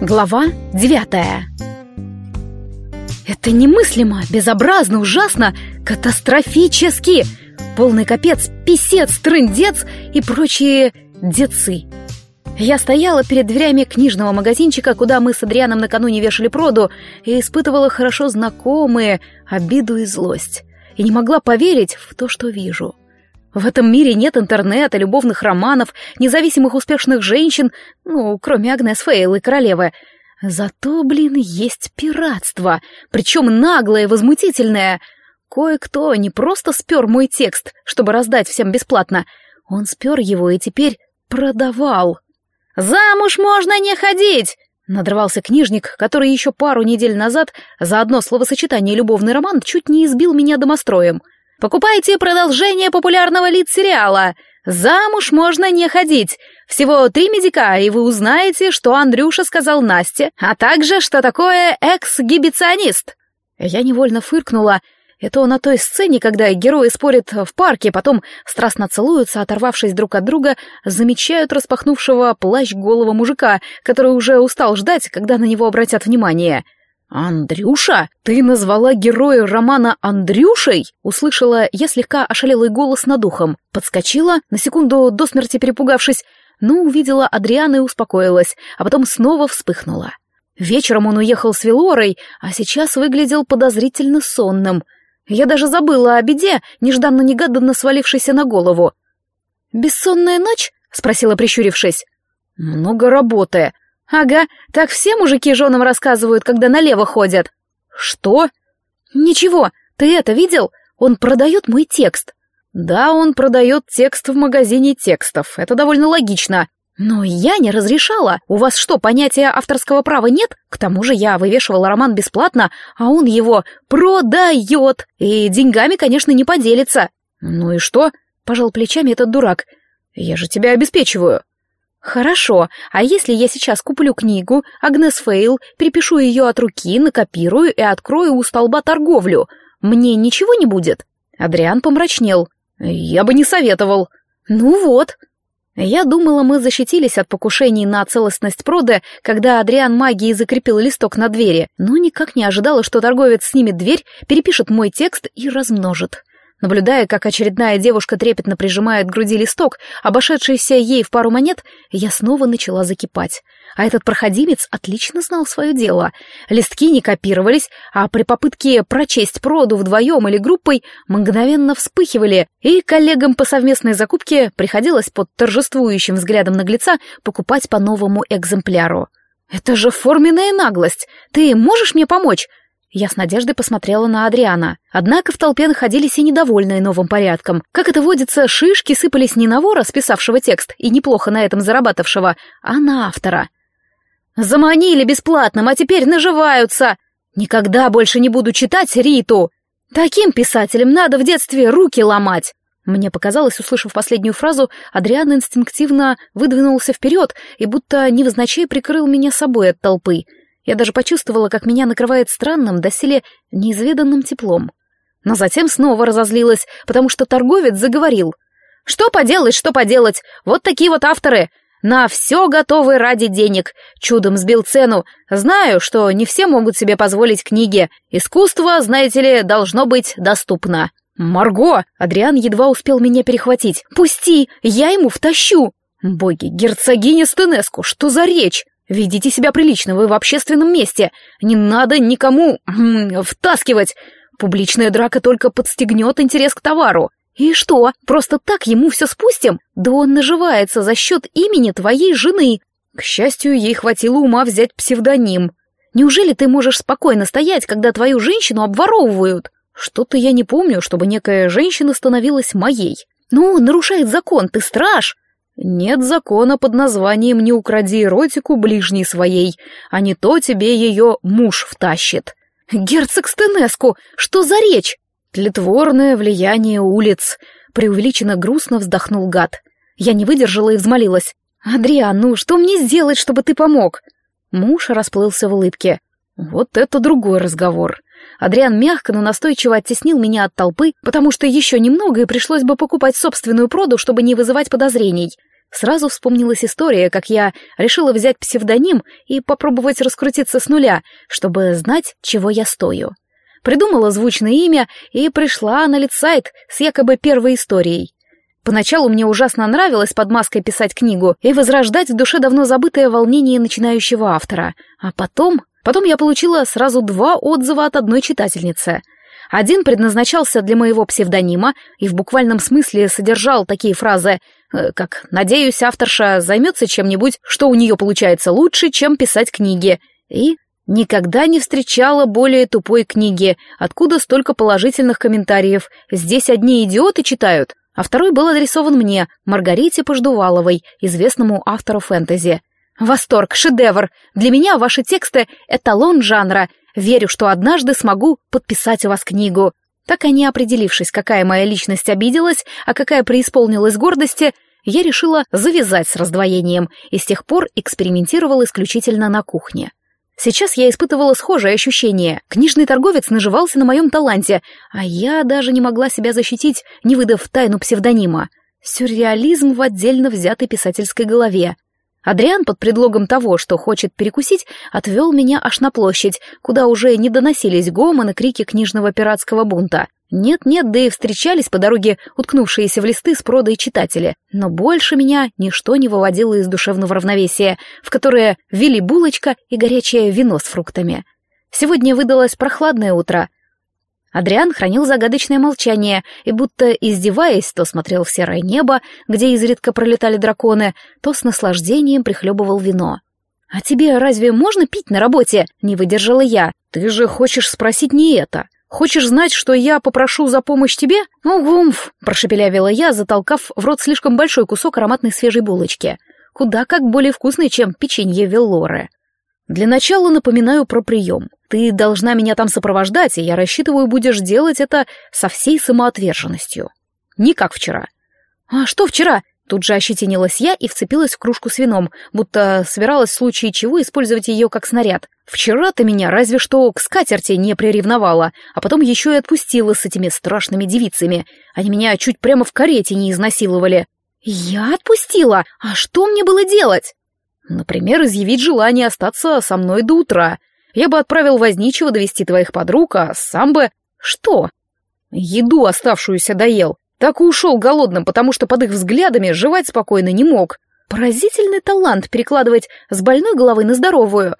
Глава девятая Это немыслимо, безобразно, ужасно, катастрофически! Полный капец, писец, трындец и прочие децы. Я стояла перед дверями книжного магазинчика, куда мы с Адрианом накануне вешали проду, и испытывала хорошо знакомые обиду и злость. И не могла поверить в то, что вижу. В этом мире нет интернета, любовных романов, независимых успешных женщин, ну, кроме Агнес Фейл и королевы. Зато, блин, есть пиратство, причем наглое возмутительное. Кое-кто не просто спер мой текст, чтобы раздать всем бесплатно, он спер его и теперь продавал. «Замуж можно не ходить!» Надрывался книжник, который еще пару недель назад за одно словосочетание «любовный роман» чуть не избил меня домостроем — Покупайте продолжение популярного лид-сериала. Замуж можно не ходить. Всего три медика, и вы узнаете, что Андрюша сказал Насте, а также, что такое эксгибиционист. Я невольно фыркнула. Это на той сцене, когда герои спорят в парке, потом страстно целуются, оторвавшись друг от друга, замечают распахнувшего плащ голого мужика, который уже устал ждать, когда на него обратят внимание — «Андрюша? Ты назвала героя романа Андрюшей?» Услышала я слегка ошалелый голос над ухом. Подскочила, на секунду до смерти перепугавшись, но увидела Адриана и успокоилась, а потом снова вспыхнула. Вечером он уехал с Велорой, а сейчас выглядел подозрительно сонным. Я даже забыла о беде, нежданно-негаданно свалившейся на голову. «Бессонная ночь?» — спросила, прищурившись. «Много работы», «Ага, так все мужики женам рассказывают, когда налево ходят». «Что?» «Ничего, ты это видел? Он продает мой текст». «Да, он продает текст в магазине текстов. Это довольно логично. Но я не разрешала. У вас что, понятия авторского права нет? К тому же я вывешивала роман бесплатно, а он его продает. И деньгами, конечно, не поделится». «Ну и что?» — пожал плечами этот дурак. «Я же тебя обеспечиваю». «Хорошо, а если я сейчас куплю книгу, Агнес Фейл, перепишу ее от руки, накопирую и открою у столба торговлю, мне ничего не будет?» Адриан помрачнел. «Я бы не советовал». «Ну вот». Я думала, мы защитились от покушений на целостность прода, когда Адриан магией закрепил листок на двери, но никак не ожидала, что торговец снимет дверь, перепишет мой текст и размножит. Наблюдая, как очередная девушка трепетно прижимает к груди листок, обошедшийся ей в пару монет, я снова начала закипать. А этот проходимец отлично знал свое дело. Листки не копировались, а при попытке прочесть проду вдвоем или группой мгновенно вспыхивали, и коллегам по совместной закупке приходилось под торжествующим взглядом наглеца покупать по новому экземпляру. «Это же форменная наглость! Ты можешь мне помочь?» Я с надеждой посмотрела на Адриана. Однако в толпе находились и недовольные новым порядком. Как это водится, шишки сыпались не на вора, списавшего текст и неплохо на этом зарабатывшего, а на автора. «Заманили бесплатным, а теперь наживаются! Никогда больше не буду читать Риту! Таким писателям надо в детстве руки ломать!» Мне показалось, услышав последнюю фразу, Адриан инстинктивно выдвинулся вперед и будто невозначай прикрыл меня собой от толпы — я даже почувствовала, как меня накрывает странным, доселе неизведанным теплом. Но затем снова разозлилась, потому что торговец заговорил. «Что поделать, что поделать? Вот такие вот авторы. На все готовы ради денег. Чудом сбил цену. Знаю, что не все могут себе позволить книги. Искусство, знаете ли, должно быть доступно». «Марго!» — Адриан едва успел меня перехватить. «Пусти! Я ему втащу!» «Боги, герцогиня Стенеску, что за речь?» Ведите себя прилично, вы в общественном месте. Не надо никому втаскивать. Публичная драка только подстегнет интерес к товару. И что, просто так ему все спустим? Да он наживается за счет имени твоей жены. К счастью, ей хватило ума взять псевдоним. Неужели ты можешь спокойно стоять, когда твою женщину обворовывают? Что-то я не помню, чтобы некая женщина становилась моей. Ну, нарушает закон, ты страж. Нет закона под названием «Не укради эротику ближней своей», а не то тебе ее муж втащит. Герцог Стенеску, что за речь? Тлетворное влияние улиц. Преувеличенно грустно вздохнул гад. Я не выдержала и взмолилась. «Адриан, ну что мне сделать, чтобы ты помог?» Муж расплылся в улыбке. «Вот это другой разговор. Адриан мягко, но настойчиво оттеснил меня от толпы, потому что еще немного и пришлось бы покупать собственную проду, чтобы не вызывать подозрений. Сразу вспомнилась история, как я решила взять псевдоним и попробовать раскрутиться с нуля, чтобы знать, чего я стою. Придумала звучное имя и пришла на лид-сайт с якобы первой историей. Поначалу мне ужасно нравилось под маской писать книгу и возрождать в душе давно забытое волнение начинающего автора. А потом... Потом я получила сразу два отзыва от одной читательницы. Один предназначался для моего псевдонима и в буквальном смысле содержал такие фразы, э, как «Надеюсь, авторша займется чем-нибудь, что у нее получается лучше, чем писать книги», и «Никогда не встречала более тупой книги, откуда столько положительных комментариев, здесь одни идиоты читают» а второй был адресован мне, Маргарите Пождуваловой, известному автору фэнтези. Восторг, шедевр! Для меня ваши тексты — эталон жанра. Верю, что однажды смогу подписать у вас книгу. Так и не определившись, какая моя личность обиделась, а какая преисполнилась гордости, я решила завязать с раздвоением и с тех пор экспериментировала исключительно на кухне. Сейчас я испытывала схожее ощущение. Книжный торговец наживался на моем таланте, а я даже не могла себя защитить, не выдав тайну псевдонима. Сюрреализм в отдельно взятой писательской голове. Адриан под предлогом того, что хочет перекусить, отвел меня аж на площадь, куда уже не доносились гомон и крики книжного пиратского бунта. Нет-нет, да и встречались по дороге уткнувшиеся в листы с продой читатели. Но больше меня ничто не выводило из душевного равновесия, в которое ввели булочка и горячее вино с фруктами. Сегодня выдалось прохладное утро. Адриан хранил загадочное молчание и, будто издеваясь, то смотрел в серое небо, где изредка пролетали драконы, то с наслаждением прихлебывал вино. «А тебе разве можно пить на работе?» — не выдержала я. «Ты же хочешь спросить не это?» Хочешь знать, что я попрошу за помощь тебе? Ну, гумф, прошепелявила я, затолкав в рот слишком большой кусок ароматной свежей булочки. Куда как более вкусный, чем печенье Веллоре. Для начала напоминаю про прием. Ты должна меня там сопровождать, и я рассчитываю, будешь делать это со всей самоотверженностью. Не как вчера. А что вчера? Тут же ощетинилась я и вцепилась в кружку с вином, будто собиралась в случае чего использовать ее как снаряд. Вчера ты меня разве что к скатерти не приревновала, а потом еще и отпустила с этими страшными девицами. Они меня чуть прямо в карете не изнасиловали. Я отпустила? А что мне было делать? Например, изъявить желание остаться со мной до утра. Я бы отправил возничего довести твоих подруг, а сам бы... Что? Еду оставшуюся доел. Так и ушел голодным, потому что под их взглядами жевать спокойно не мог. Поразительный талант перекладывать с больной головы на здоровую.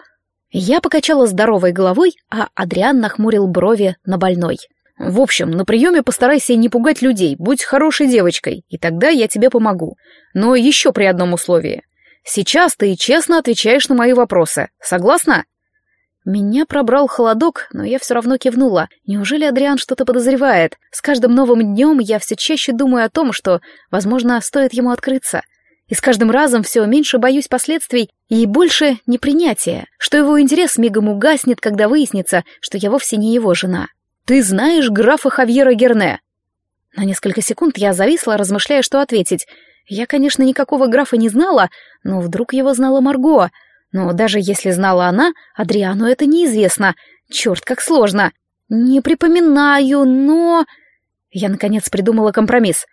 Я покачала здоровой головой, а Адриан нахмурил брови на больной. «В общем, на приеме постарайся не пугать людей, будь хорошей девочкой, и тогда я тебе помогу. Но еще при одном условии. Сейчас ты честно отвечаешь на мои вопросы. Согласна?» Меня пробрал холодок, но я все равно кивнула. Неужели Адриан что-то подозревает? С каждым новым днем я все чаще думаю о том, что, возможно, стоит ему открыться. И с каждым разом все меньше боюсь последствий и больше непринятия, что его интерес мигом угаснет, когда выяснится, что я вовсе не его жена. «Ты знаешь графа Хавьера Герне?» На несколько секунд я зависла, размышляя, что ответить. Я, конечно, никакого графа не знала, но вдруг его знала Марго — но даже если знала она, Адриану это неизвестно. Черт, как сложно. Не припоминаю, но... Я, наконец, придумала компромисс.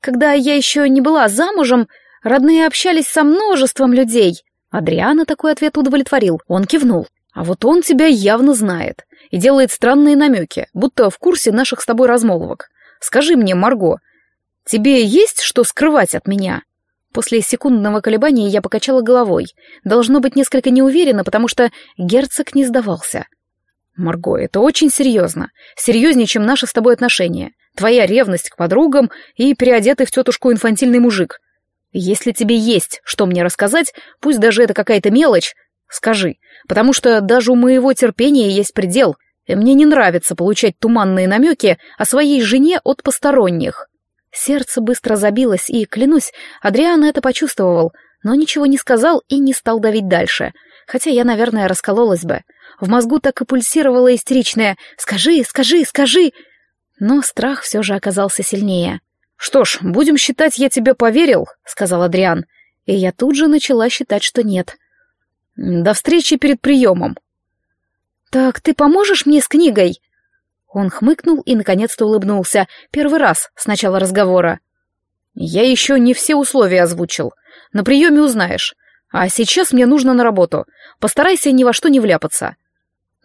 Когда я еще не была замужем, родные общались со множеством людей. Адриана такой ответ удовлетворил. Он кивнул. А вот он тебя явно знает и делает странные намеки, будто в курсе наших с тобой размолвок. Скажи мне, Марго, тебе есть что скрывать от меня?» После секундного колебания я покачала головой. Должно быть несколько неуверенно, потому что герцог не сдавался. «Марго, это очень серьезно. Серьезнее, чем наши с тобой отношения. Твоя ревность к подругам и переодетый в тетушку инфантильный мужик. Если тебе есть что мне рассказать, пусть даже это какая-то мелочь, скажи, потому что даже у моего терпения есть предел, и мне не нравится получать туманные намеки о своей жене от посторонних». Сердце быстро забилось, и, клянусь, Адриан это почувствовал, но ничего не сказал и не стал давить дальше, хотя я, наверное, раскололась бы. В мозгу так и пульсировало истеричное «Скажи, скажи, скажи!» Но страх все же оказался сильнее. «Что ж, будем считать, я тебе поверил», — сказал Адриан. И я тут же начала считать, что нет. «До встречи перед приемом». «Так ты поможешь мне с книгой?» Он хмыкнул и наконец-то улыбнулся. Первый раз с начала разговора. «Я еще не все условия озвучил. На приеме узнаешь. А сейчас мне нужно на работу. Постарайся ни во что не вляпаться».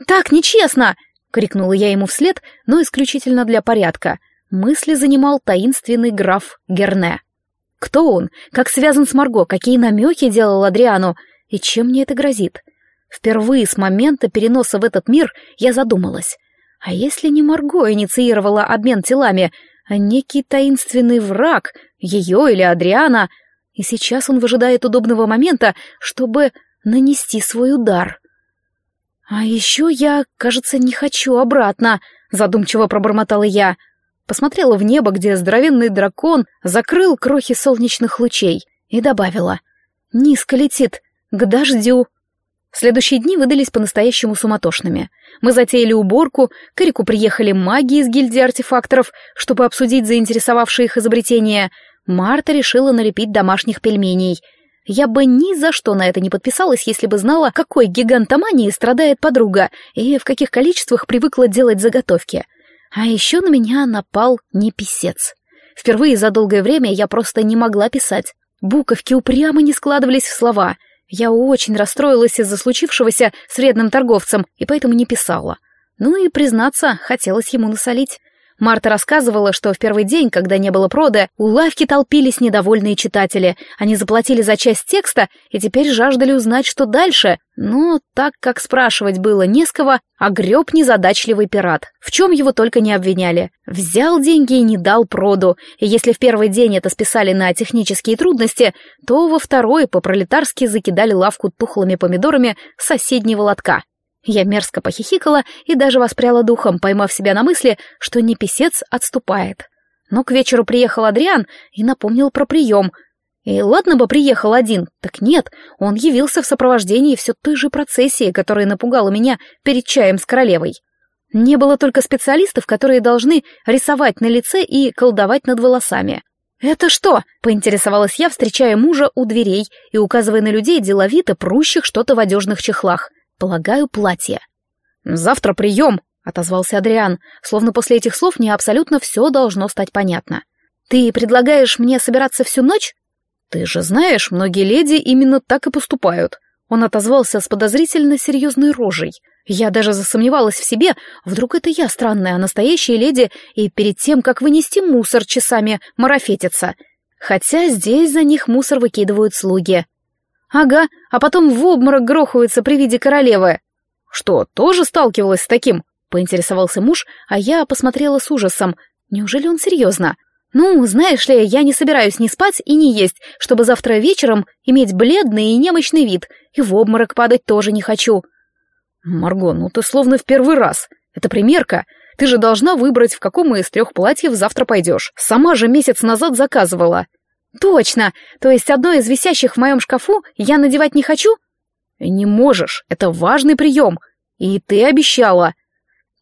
«Так нечестно!» — крикнула я ему вслед, но исключительно для порядка. Мысли занимал таинственный граф Герне. Кто он? Как связан с Марго? Какие намеки делал Адриану? И чем мне это грозит? Впервые с момента переноса в этот мир я задумалась. А если не Марго инициировала обмен телами, а некий таинственный враг, ее или Адриана, и сейчас он выжидает удобного момента, чтобы нанести свой удар. «А еще я, кажется, не хочу обратно», — задумчиво пробормотала я. Посмотрела в небо, где здоровенный дракон закрыл крохи солнечных лучей, и добавила. «Низко летит, к дождю». Следующие дни выдались по-настоящему суматошными. Мы затеяли уборку, к Эрику приехали маги из гильдии артефакторов, чтобы обсудить заинтересовавшие их изобретения. Марта решила налепить домашних пельменей. Я бы ни за что на это не подписалась, если бы знала, какой гигантоманией страдает подруга и в каких количествах привыкла делать заготовки. А еще на меня напал не писец. Впервые за долгое время я просто не могла писать. Буковки упрямо не складывались в слова — я очень расстроилась из-за случившегося с вредным торговцем и поэтому не писала. Ну и, признаться, хотелось ему насолить. Марта рассказывала, что в первый день, когда не было прода, у лавки толпились недовольные читатели. Они заплатили за часть текста и теперь жаждали узнать, что дальше. Но так как спрашивать было не с кого, а греб незадачливый пират. В чем его только не обвиняли. Взял деньги и не дал проду. И если в первый день это списали на технические трудности, то во второй по-пролетарски закидали лавку тухлыми помидорами соседнего лотка. Я мерзко похихикала и даже воспряла духом, поймав себя на мысли, что не писец отступает. Но к вечеру приехал Адриан и напомнил про прием. И ладно бы приехал один, так нет, он явился в сопровождении все той же процессии, которая напугала меня перед чаем с королевой. Не было только специалистов, которые должны рисовать на лице и колдовать над волосами. «Это что?» — поинтересовалась я, встречая мужа у дверей и указывая на людей, деловито прущих что-то в одежных чехлах — Полагаю, платье. «Завтра прием», — отозвался Адриан, словно после этих слов мне абсолютно все должно стать понятно. «Ты предлагаешь мне собираться всю ночь?» «Ты же знаешь, многие леди именно так и поступают». Он отозвался с подозрительно серьезной рожей. Я даже засомневалась в себе, вдруг это я странная, а настоящая леди, и перед тем, как вынести мусор часами, марафетится. Хотя здесь за них мусор выкидывают слуги. Ага, а потом в обморок грохаются при виде королевы. Что, тоже сталкивалась с таким? Поинтересовался муж, а я посмотрела с ужасом. Неужели он серьезно? Ну, знаешь ли, я не собираюсь ни спать и ни есть, чтобы завтра вечером иметь бледный и немощный вид, и в обморок падать тоже не хочу. Марго, ну ты словно в первый раз. Это примерка. Ты же должна выбрать, в каком из трех платьев завтра пойдешь. Сама же месяц назад заказывала. «Точно! То есть одно из висящих в моем шкафу я надевать не хочу?» «Не можешь, это важный прием, и ты обещала».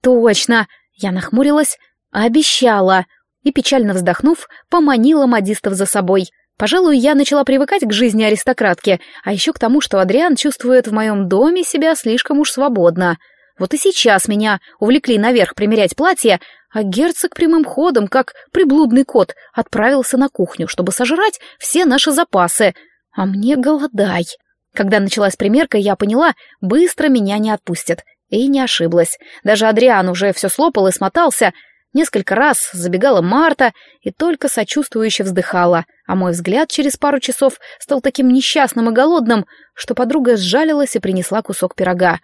«Точно!» — я нахмурилась. «Обещала!» И, печально вздохнув, поманила модистов за собой. Пожалуй, я начала привыкать к жизни аристократки, а еще к тому, что Адриан чувствует в моем доме себя слишком уж свободно. Вот и сейчас меня увлекли наверх примерять платье, а герцог прямым ходом, как приблудный кот, отправился на кухню, чтобы сожрать все наши запасы. А мне голодай. Когда началась примерка, я поняла, быстро меня не отпустят. И не ошиблась. Даже Адриан уже все слопал и смотался. Несколько раз забегала Марта и только сочувствующе вздыхала, а мой взгляд через пару часов стал таким несчастным и голодным, что подруга сжалилась и принесла кусок пирога.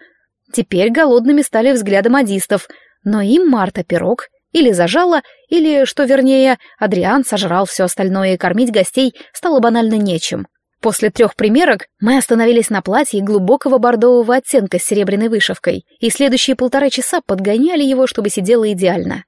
Теперь голодными стали взгляды модистов, но им Марта пирог или зажала, или, что вернее, Адриан сожрал все остальное, и кормить гостей стало банально нечем. После трех примерок мы остановились на платье глубокого бордового оттенка с серебряной вышивкой, и следующие полтора часа подгоняли его, чтобы сидело идеально.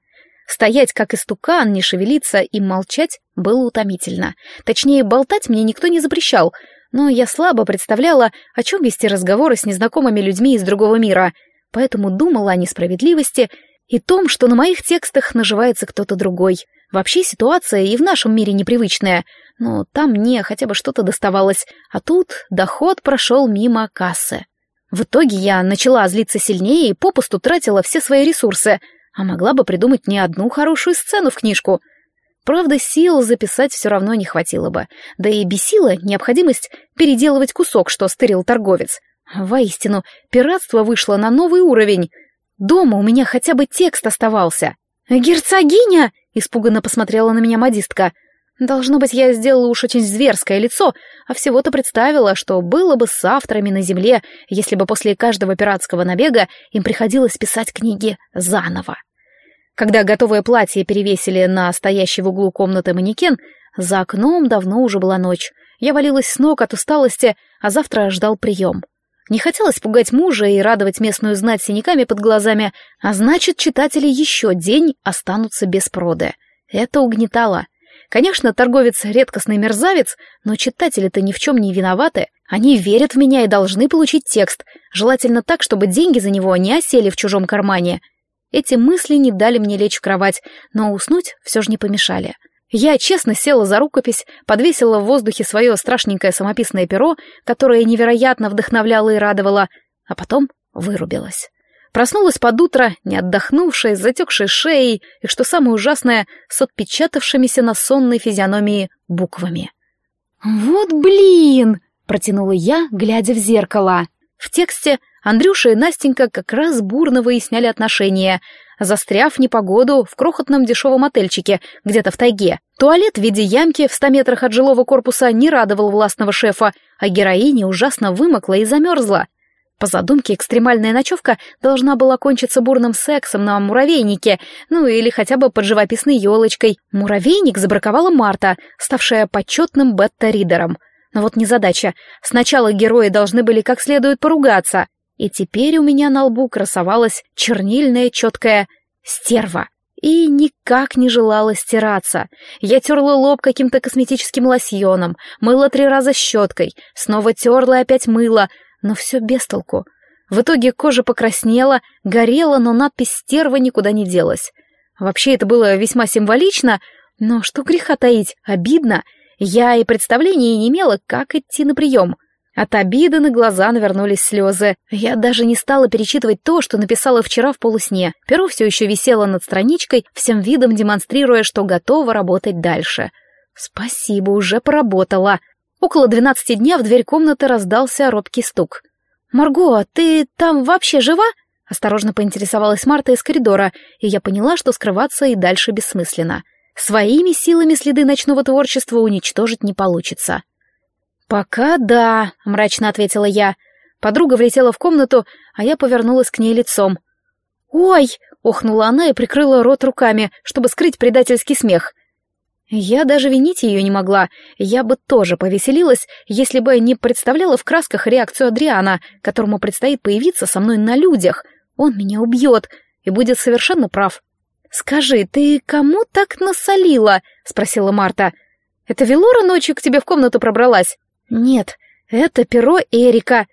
Стоять как истукан, не шевелиться и молчать было утомительно. Точнее, болтать мне никто не запрещал, но я слабо представляла, о чем вести разговоры с незнакомыми людьми из другого мира, поэтому думала о несправедливости и том, что на моих текстах наживается кто-то другой. Вообще ситуация и в нашем мире непривычная, но там мне хотя бы что-то доставалось, а тут доход прошел мимо кассы. В итоге я начала злиться сильнее и попусту тратила все свои ресурсы, а могла бы придумать не одну хорошую сцену в книжку. Правда, сил записать все равно не хватило бы. Да и бесила необходимость переделывать кусок, что стырил торговец. Воистину, пиратство вышло на новый уровень. Дома у меня хотя бы текст оставался. «Герцогиня!» — испуганно посмотрела на меня модистка. Должно быть, я сделала уж очень зверское лицо, а всего-то представила, что было бы с авторами на земле, если бы после каждого пиратского набега им приходилось писать книги заново. Когда готовое платье перевесили на стоящий в углу комнаты манекен, за окном давно уже была ночь. Я валилась с ног от усталости, а завтра ждал прием. Не хотелось пугать мужа и радовать местную знать синяками под глазами, а значит, читатели еще день останутся без проды. Это угнетало. Конечно, торговец — редкостный мерзавец, но читатели-то ни в чем не виноваты. Они верят в меня и должны получить текст, желательно так, чтобы деньги за него не осели в чужом кармане. Эти мысли не дали мне лечь в кровать, но уснуть все же не помешали. Я честно села за рукопись, подвесила в воздухе свое страшненькое самописное перо, которое невероятно вдохновляло и радовало, а потом вырубилась. Проснулась под утро, не отдохнувшая, с затекшей шеей и, что самое ужасное, с отпечатавшимися на сонной физиономии буквами. «Вот блин!» — протянула я, глядя в зеркало. В тексте Андрюша и Настенька как раз бурно выясняли отношения, застряв непогоду в крохотном дешевом отельчике где-то в тайге. Туалет в виде ямки в ста метрах от жилого корпуса не радовал властного шефа, а героиня ужасно вымокла и замерзла. По задумке, экстремальная ночевка должна была кончиться бурным сексом на муравейнике, ну или хотя бы под живописной елочкой. Муравейник забраковала Марта, ставшая почетным бета-ридером. Но вот незадача. Сначала герои должны были как следует поругаться. И теперь у меня на лбу красовалась чернильная четкая «стерва» и никак не желала стираться. Я терла лоб каким-то косметическим лосьоном, мыла три раза щеткой, снова терла и опять мыла, но все без толку. В итоге кожа покраснела, горела, но надпись «стерва» никуда не делась. Вообще это было весьма символично, но что греха таить, обидно. Я и представления не имела, как идти на прием. От обиды на глаза навернулись слезы. Я даже не стала перечитывать то, что написала вчера в полусне. Перо все еще висело над страничкой, всем видом демонстрируя, что готова работать дальше. Спасибо, уже поработала. Около двенадцати дня в дверь комнаты раздался робкий стук. «Марго, ты там вообще жива?» Осторожно поинтересовалась Марта из коридора, и я поняла, что скрываться и дальше бессмысленно. Своими силами следы ночного творчества уничтожить не получится. «Пока да», — мрачно ответила я. Подруга влетела в комнату, а я повернулась к ней лицом. «Ой!» — охнула она и прикрыла рот руками, чтобы скрыть предательский смех. Я даже винить ее не могла. Я бы тоже повеселилась, если бы не представляла в красках реакцию Адриана, которому предстоит появиться со мной на людях. Он меня убьет и будет совершенно прав. «Скажи, ты кому так насолила?» — спросила Марта. «Это Велора ночью к тебе в комнату пробралась?» «Нет, это перо Эрика».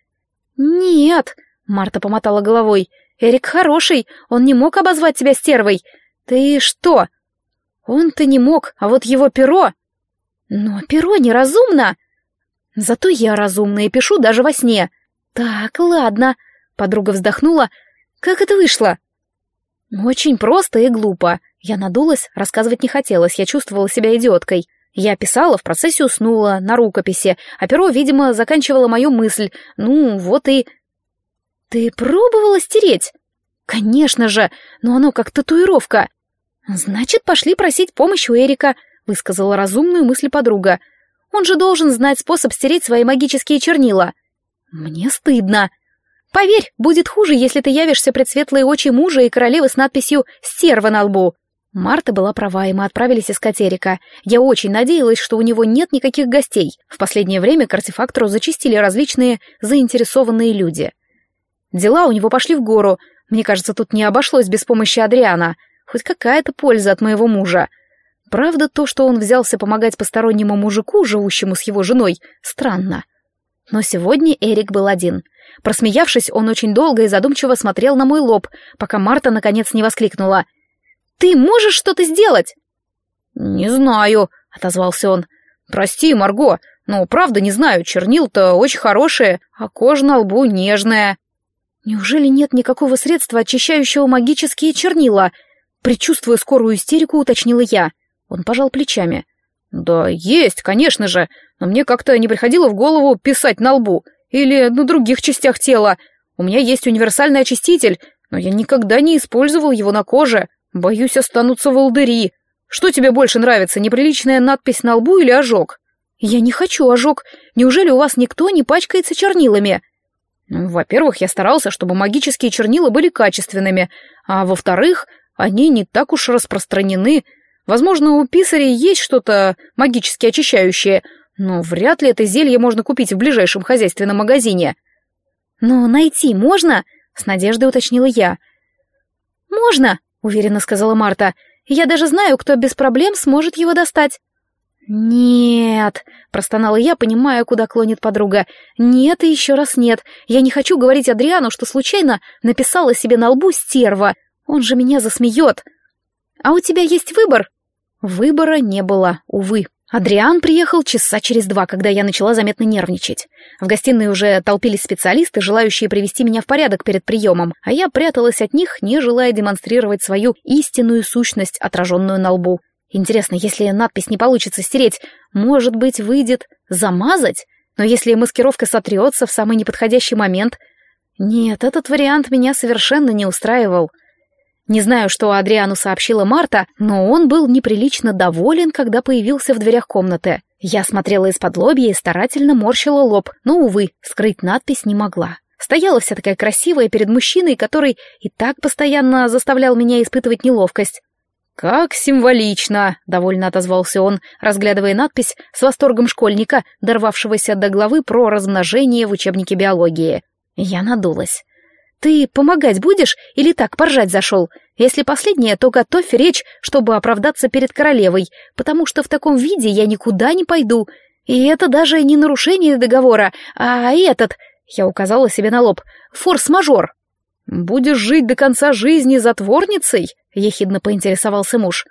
«Нет», — Марта помотала головой. «Эрик хороший, он не мог обозвать тебя стервой. Ты что, он-то не мог, а вот его перо... Но перо неразумно. Зато я разумна и пишу даже во сне. Так, ладно. Подруга вздохнула. Как это вышло? Очень просто и глупо. Я надулась, рассказывать не хотелось, я чувствовала себя идиоткой. Я писала, в процессе уснула, на рукописи, а перо, видимо, заканчивало мою мысль. Ну, вот и... Ты пробовала стереть? Конечно же, но оно как татуировка. «Значит, пошли просить помощи у Эрика», — высказала разумную мысль подруга. «Он же должен знать способ стереть свои магические чернила». «Мне стыдно». «Поверь, будет хуже, если ты явишься пред светлые очи мужа и королевы с надписью «Стерва» на лбу». Марта была права, и мы отправились искать Эрика. Я очень надеялась, что у него нет никаких гостей. В последнее время к артефактору зачистили различные заинтересованные люди. Дела у него пошли в гору. Мне кажется, тут не обошлось без помощи Адриана — Хоть какая-то польза от моего мужа. Правда, то, что он взялся помогать постороннему мужику, живущему с его женой, странно. Но сегодня Эрик был один. Просмеявшись, он очень долго и задумчиво смотрел на мой лоб, пока Марта наконец не воскликнула. «Ты можешь что-то сделать?» «Не знаю», — отозвался он. «Прости, Марго, но правда не знаю, чернил-то очень хорошие, а кожа на лбу нежная». «Неужели нет никакого средства, очищающего магические чернила?» Причувствуя скорую истерику, уточнила я. Он пожал плечами. «Да есть, конечно же, но мне как-то не приходило в голову писать на лбу или на других частях тела. У меня есть универсальный очиститель, но я никогда не использовал его на коже. Боюсь, останутся волдыри. Что тебе больше нравится, неприличная надпись на лбу или ожог?» «Я не хочу ожог. Неужели у вас никто не пачкается чернилами?» ну, «Во-первых, я старался, чтобы магические чернила были качественными, а во-вторых, они не так уж распространены. Возможно, у писарей есть что-то магически очищающее, но вряд ли это зелье можно купить в ближайшем хозяйственном магазине». «Но найти можно?» — с надеждой уточнила я. «Можно», — уверенно сказала Марта. «Я даже знаю, кто без проблем сможет его достать». «Нет», — простонала я, понимая, куда клонит подруга. «Нет и еще раз нет. Я не хочу говорить Адриану, что случайно написала себе на лбу стерва. Он же меня засмеет. А у тебя есть выбор?» Выбора не было, увы. Адриан приехал часа через два, когда я начала заметно нервничать. В гостиной уже толпились специалисты, желающие привести меня в порядок перед приемом, а я пряталась от них, не желая демонстрировать свою истинную сущность, отраженную на лбу. Интересно, если надпись не получится стереть, может быть, выйдет замазать? Но если маскировка сотрется в самый неподходящий момент... Нет, этот вариант меня совершенно не устраивал. Не знаю, что Адриану сообщила Марта, но он был неприлично доволен, когда появился в дверях комнаты. Я смотрела из-под лобья и старательно морщила лоб, но, увы, скрыть надпись не могла. Стояла вся такая красивая перед мужчиной, который и так постоянно заставлял меня испытывать неловкость. «Как символично!» — довольно отозвался он, разглядывая надпись с восторгом школьника, дорвавшегося до главы про размножение в учебнике биологии. Я надулась. «Ты помогать будешь или так поржать зашел? Если последнее, то готовь речь, чтобы оправдаться перед королевой, потому что в таком виде я никуда не пойду. И это даже не нарушение договора, а этот...» Я указала себе на лоб. «Форс-мажор». «Будешь жить до конца жизни затворницей?» — ехидно поинтересовался муж.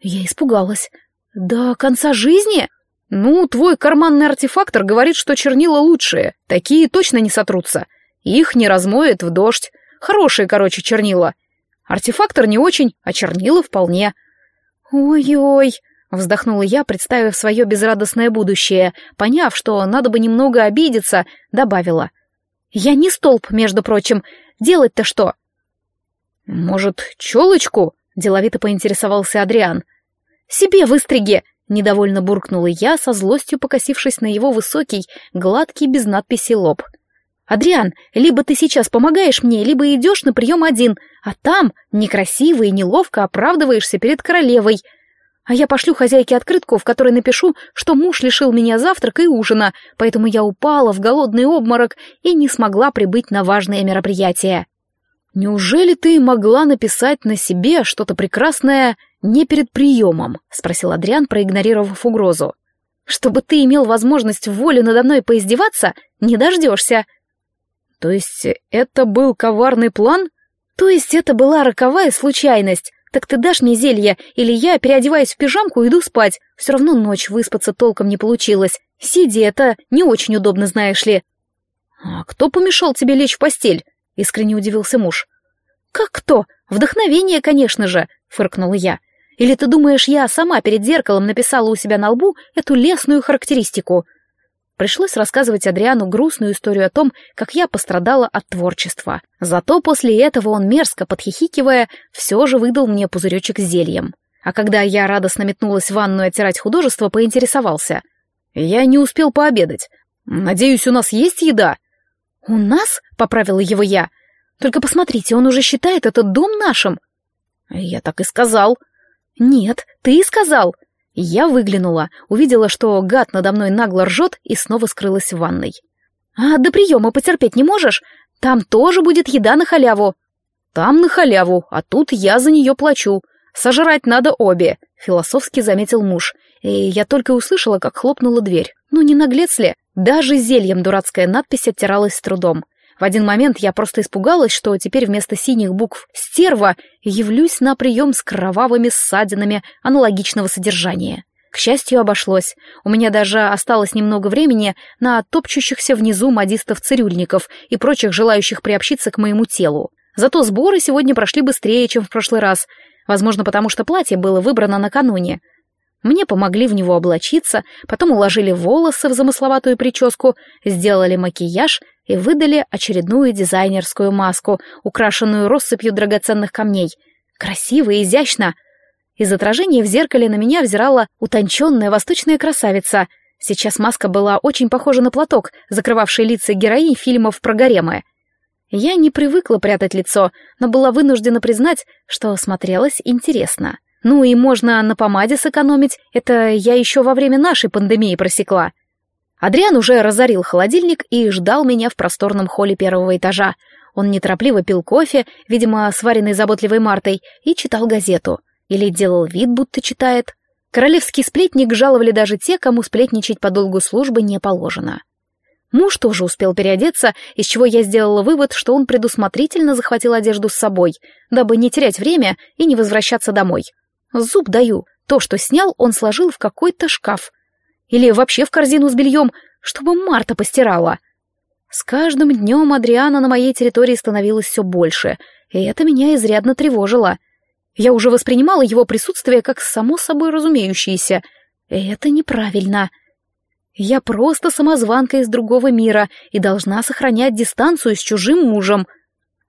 Я испугалась. «До конца жизни?» «Ну, твой карманный артефактор говорит, что чернила лучшие. Такие точно не сотрутся. Их не размоет в дождь. Хорошие, короче, чернила. Артефактор не очень, а чернила вполне». «Ой-ой», — вздохнула я, представив свое безрадостное будущее, поняв, что надо бы немного обидеться, добавила. «Я не столб, между прочим, Делать-то что?» «Может, челочку?» — деловито поинтересовался Адриан. «Себе выстриги!» — недовольно буркнула я, со злостью покосившись на его высокий, гладкий, без надписи лоб. «Адриан, либо ты сейчас помогаешь мне, либо идешь на прием один, а там некрасиво и неловко оправдываешься перед королевой. А я пошлю хозяйке открытку, в которой напишу, что муж лишил меня завтрака и ужина, поэтому я упала в голодный обморок и не смогла прибыть на важное мероприятие. «Неужели ты могла написать на себе что-то прекрасное не перед приемом?» — спросил Адриан, проигнорировав угрозу. «Чтобы ты имел возможность в волю надо мной поиздеваться, не дождешься». «То есть это был коварный план?» «То есть это была роковая случайность. «Так ты дашь мне зелье, или я переодеваюсь в пижамку и иду спать. Все равно ночь выспаться толком не получилось. Сидя это не очень удобно, знаешь ли». «А кто помешал тебе лечь в постель?» — искренне удивился муж. «Как кто? Вдохновение, конечно же», — фыркнула я. «Или ты думаешь, я сама перед зеркалом написала у себя на лбу эту лесную характеристику?» Пришлось рассказывать Адриану грустную историю о том, как я пострадала от творчества. Зато после этого он, мерзко подхихикивая, все же выдал мне пузыречек с зельем. А когда я радостно метнулась в ванную оттирать художество, поинтересовался. «Я не успел пообедать. Надеюсь, у нас есть еда?» «У нас?» — поправила его я. «Только посмотрите, он уже считает этот дом нашим». «Я так и сказал». «Нет, ты и сказал. Я выглянула, увидела, что гад надо мной нагло ржет и снова скрылась в ванной. «А до приема потерпеть не можешь? Там тоже будет еда на халяву». «Там на халяву, а тут я за нее плачу. Сожрать надо обе», — философски заметил муж. И я только услышала, как хлопнула дверь. Ну не наглец ли? Даже зельем дурацкая надпись оттиралась с трудом. В один момент я просто испугалась, что теперь вместо синих букв «стерва» явлюсь на прием с кровавыми ссадинами аналогичного содержания. К счастью, обошлось. У меня даже осталось немного времени на топчущихся внизу модистов-цирюльников и прочих желающих приобщиться к моему телу. Зато сборы сегодня прошли быстрее, чем в прошлый раз. Возможно, потому что платье было выбрано накануне. Мне помогли в него облачиться, потом уложили волосы в замысловатую прическу, сделали макияж и выдали очередную дизайнерскую маску, украшенную россыпью драгоценных камней. Красиво и изящно. Из отражения в зеркале на меня взирала утонченная восточная красавица. Сейчас маска была очень похожа на платок, закрывавший лица героинь фильмов про гаремы. Я не привыкла прятать лицо, но была вынуждена признать, что смотрелась интересно. Ну и можно на помаде сэкономить, это я еще во время нашей пандемии просекла. Адриан уже разорил холодильник и ждал меня в просторном холле первого этажа. Он неторопливо пил кофе, видимо, сваренный заботливой Мартой, и читал газету. Или делал вид, будто читает. Королевский сплетник жаловали даже те, кому сплетничать по долгу службы не положено. Муж тоже успел переодеться, из чего я сделала вывод, что он предусмотрительно захватил одежду с собой, дабы не терять время и не возвращаться домой. Зуб даю. То, что снял, он сложил в какой-то шкаф. Или вообще в корзину с бельем, чтобы Марта постирала. С каждым днем Адриана на моей территории становилось все больше, и это меня изрядно тревожило. Я уже воспринимала его присутствие как само собой разумеющееся. И это неправильно. Я просто самозванка из другого мира и должна сохранять дистанцию с чужим мужем.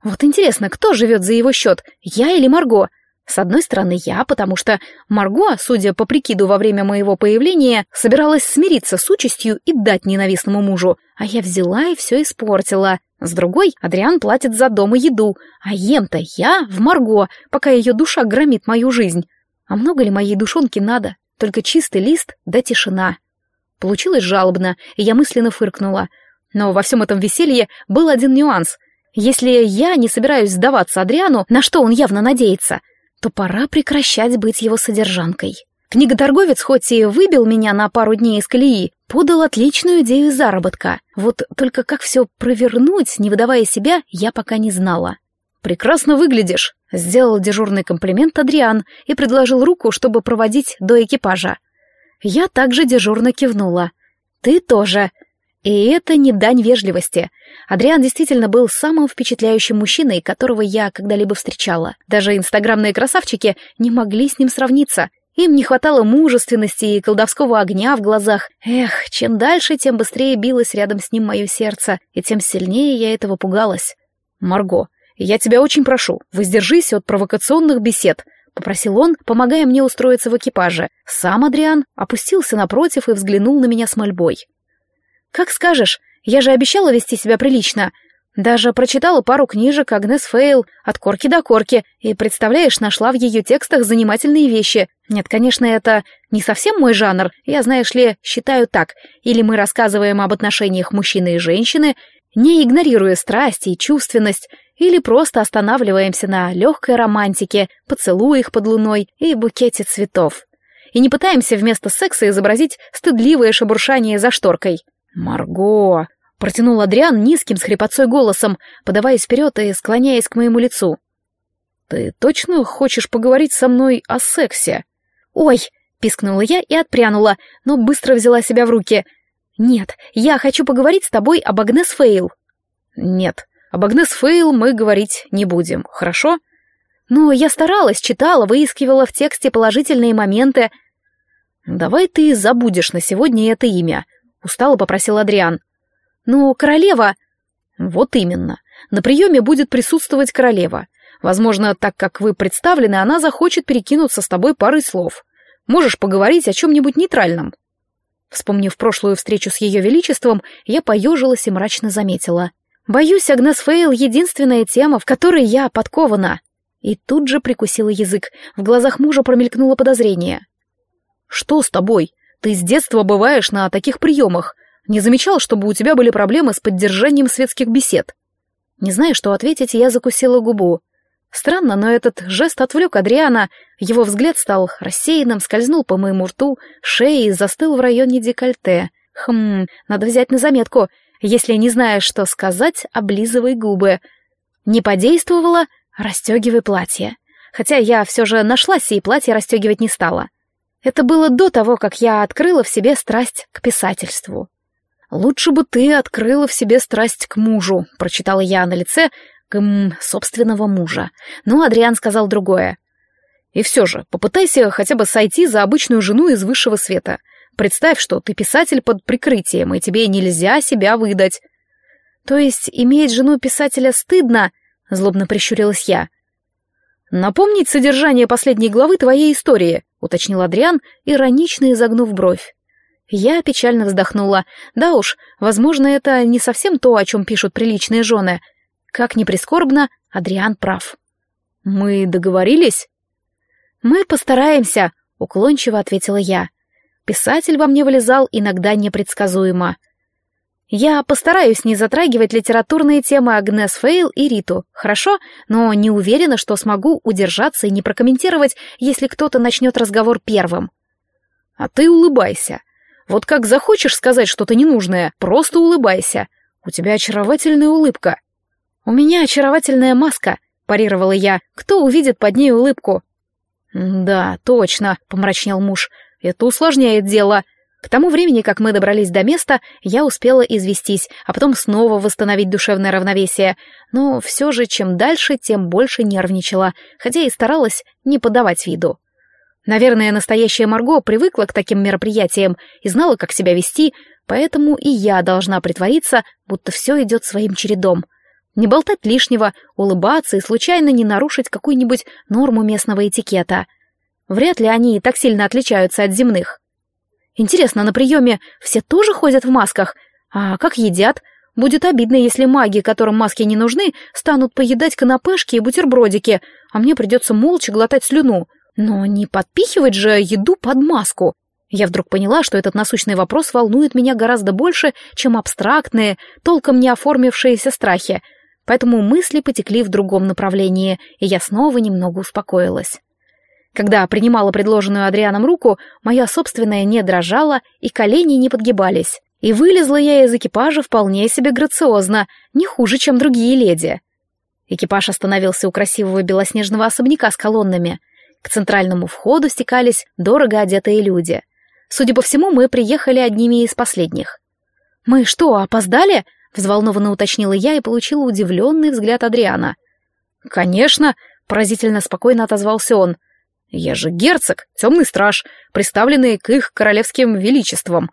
Вот интересно, кто живет за его счет, я или Марго? — с одной стороны, я, потому что Марго, судя по прикиду во время моего появления, собиралась смириться с участью и дать ненавистному мужу, а я взяла и все испортила. С другой, Адриан платит за дом и еду, а ем-то я в Марго, пока ее душа громит мою жизнь. А много ли моей душонки надо? Только чистый лист да тишина. Получилось жалобно, и я мысленно фыркнула. Но во всем этом веселье был один нюанс. Если я не собираюсь сдаваться Адриану, на что он явно надеется — то пора прекращать быть его содержанкой. Книготорговец хоть и выбил меня на пару дней из колеи, подал отличную идею заработка. Вот только как все провернуть, не выдавая себя, я пока не знала. «Прекрасно выглядишь», — сделал дежурный комплимент Адриан и предложил руку, чтобы проводить до экипажа. Я также дежурно кивнула. «Ты тоже», и это не дань вежливости. Адриан действительно был самым впечатляющим мужчиной, которого я когда-либо встречала. Даже инстаграмные красавчики не могли с ним сравниться. Им не хватало мужественности и колдовского огня в глазах. Эх, чем дальше, тем быстрее билось рядом с ним мое сердце, и тем сильнее я этого пугалась. «Марго, я тебя очень прошу, воздержись от провокационных бесед», — попросил он, помогая мне устроиться в экипаже. Сам Адриан опустился напротив и взглянул на меня с мольбой. «Как скажешь, я же обещала вести себя прилично. Даже прочитала пару книжек Агнес Фейл от корки до корки, и, представляешь, нашла в ее текстах занимательные вещи. Нет, конечно, это не совсем мой жанр, я, знаешь ли, считаю так. Или мы рассказываем об отношениях мужчины и женщины, не игнорируя страсть и чувственность, или просто останавливаемся на легкой романтике, поцелуях под луной и букете цветов. И не пытаемся вместо секса изобразить стыдливое шебуршание за шторкой. «Марго!» — протянул Адриан низким с хрипотцой голосом, подаваясь вперед и склоняясь к моему лицу. «Ты точно хочешь поговорить со мной о сексе?» «Ой!» — пискнула я и отпрянула, но быстро взяла себя в руки. «Нет, я хочу поговорить с тобой об Агнес Фейл». «Нет, об Агнес Фейл мы говорить не будем, хорошо?» «Но я старалась, читала, выискивала в тексте положительные моменты». «Давай ты забудешь на сегодня это имя», Устало попросил Адриан. «Ну, королева...» «Вот именно. На приеме будет присутствовать королева. Возможно, так как вы представлены, она захочет перекинуться с тобой парой слов. Можешь поговорить о чем-нибудь нейтральном». Вспомнив прошлую встречу с ее величеством, я поежилась и мрачно заметила. «Боюсь, Агнес Фейл — единственная тема, в которой я подкована». И тут же прикусила язык. В глазах мужа промелькнуло подозрение. «Что с тобой?» Ты с детства бываешь на таких приемах. Не замечал, чтобы у тебя были проблемы с поддержанием светских бесед?» Не зная, что ответить, я закусила губу. Странно, но этот жест отвлек Адриана. Его взгляд стал рассеянным, скользнул по моему рту, шее и застыл в районе декольте. Хм, надо взять на заметку. Если не знаешь, что сказать, облизывай губы. Не подействовало, расстегивай платье. Хотя я все же нашла и платье расстегивать не стала. Это было до того, как я открыла в себе страсть к писательству. «Лучше бы ты открыла в себе страсть к мужу», — прочитала я на лице к м, собственного мужа. Но Адриан сказал другое. И все же, попытайся хотя бы сойти за обычную жену из высшего света. Представь, что ты писатель под прикрытием, и тебе нельзя себя выдать. То есть иметь жену писателя стыдно? Злобно прищурилась я. Напомнить содержание последней главы твоей истории, уточнил Адриан, иронично изогнув бровь. Я печально вздохнула. Да уж, возможно, это не совсем то, о чем пишут приличные жены. Как ни прискорбно, Адриан прав. Мы договорились? Мы постараемся, уклончиво ответила я. Писатель во мне вылезал иногда непредсказуемо. Я постараюсь не затрагивать литературные темы Агнес Фейл и Риту, хорошо? Но не уверена, что смогу удержаться и не прокомментировать, если кто-то начнет разговор первым. А ты улыбайся. Вот как захочешь сказать что-то ненужное, просто улыбайся. У тебя очаровательная улыбка. У меня очаровательная маска, парировала я. Кто увидит под ней улыбку? Да, точно, помрачнел муж. Это усложняет дело. К тому времени, как мы добрались до места, я успела известись, а потом снова восстановить душевное равновесие. Но все же, чем дальше, тем больше нервничала, хотя и старалась не подавать виду. Наверное, настоящая Марго привыкла к таким мероприятиям и знала, как себя вести, поэтому и я должна притвориться, будто все идет своим чередом. Не болтать лишнего, улыбаться и случайно не нарушить какую-нибудь норму местного этикета. Вряд ли они так сильно отличаются от земных. Интересно, на приеме все тоже ходят в масках? А как едят? Будет обидно, если маги, которым маски не нужны, станут поедать канапешки и бутербродики, а мне придется молча глотать слюну. Но не подпихивать же еду под маску. Я вдруг поняла, что этот насущный вопрос волнует меня гораздо больше, чем абстрактные, толком не оформившиеся страхи. Поэтому мысли потекли в другом направлении, и я снова немного успокоилась. Когда принимала предложенную Адрианом руку, моя собственная не дрожала и колени не подгибались. И вылезла я из экипажа вполне себе грациозно, не хуже, чем другие леди. Экипаж остановился у красивого белоснежного особняка с колоннами. К центральному входу стекались дорого одетые люди. Судя по всему, мы приехали одними из последних. «Мы что, опоздали?» — взволнованно уточнила я и получила удивленный взгляд Адриана. «Конечно», — поразительно спокойно отозвался он. Я же герцог, темный страж, представленный к их королевским величествам.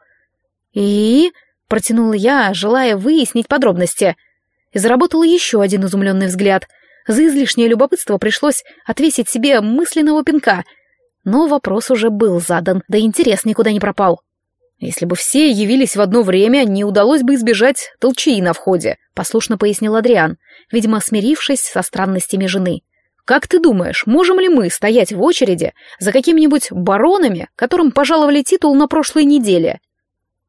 И... протянула я, желая выяснить подробности. И заработала еще один изумленный взгляд. За излишнее любопытство пришлось отвесить себе мысленного пинка. Но вопрос уже был задан, да интерес никуда не пропал. «Если бы все явились в одно время, не удалось бы избежать толчии на входе», — послушно пояснил Адриан, видимо, смирившись со странностями жены. Как ты думаешь, можем ли мы стоять в очереди за какими-нибудь баронами, которым пожаловали титул на прошлой неделе?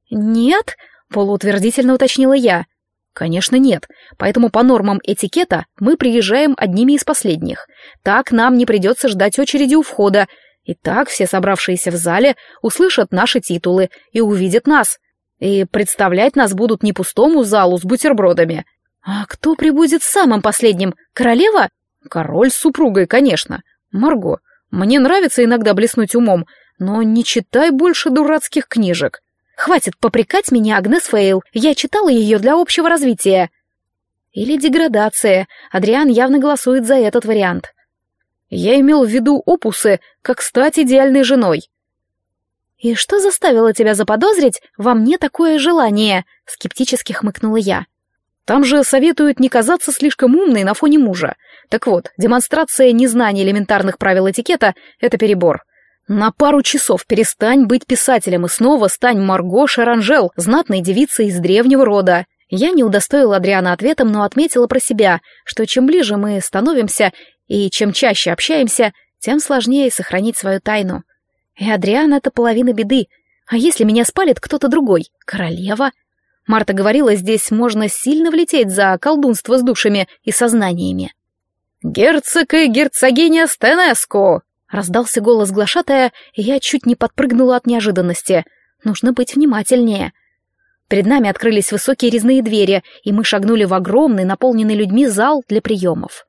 Нет, полуутвердительно уточнила я. Конечно, нет. Поэтому по нормам этикета мы приезжаем одними из последних. Так нам не придется ждать очереди у входа. И так все собравшиеся в зале услышат наши титулы и увидят нас. И представлять нас будут не пустому залу с бутербродами. А кто прибудет самым последним? Королева? Король с супругой, конечно. Марго, мне нравится иногда блеснуть умом, но не читай больше дурацких книжек. Хватит попрекать меня, Агнес Фейл, я читала ее для общего развития. Или деградация. Адриан явно голосует за этот вариант. Я имел в виду опусы, как стать идеальной женой. «И что заставило тебя заподозрить во мне такое желание?» — скептически хмыкнула я. «Там же советуют не казаться слишком умной на фоне мужа. Так вот, демонстрация незнания элементарных правил этикета — это перебор. На пару часов перестань быть писателем и снова стань Марго Шаранжел, знатной девицей из древнего рода. Я не удостоила Адриана ответом, но отметила про себя, что чем ближе мы становимся и чем чаще общаемся, тем сложнее сохранить свою тайну. И Адриан — это половина беды. А если меня спалит кто-то другой? Королева? Марта говорила, здесь можно сильно влететь за колдунство с душами и сознаниями. «Герцог и герцогиня Стенеско!» Раздался голос глашатая, и я чуть не подпрыгнула от неожиданности. Нужно быть внимательнее. Перед нами открылись высокие резные двери, и мы шагнули в огромный, наполненный людьми зал для приемов.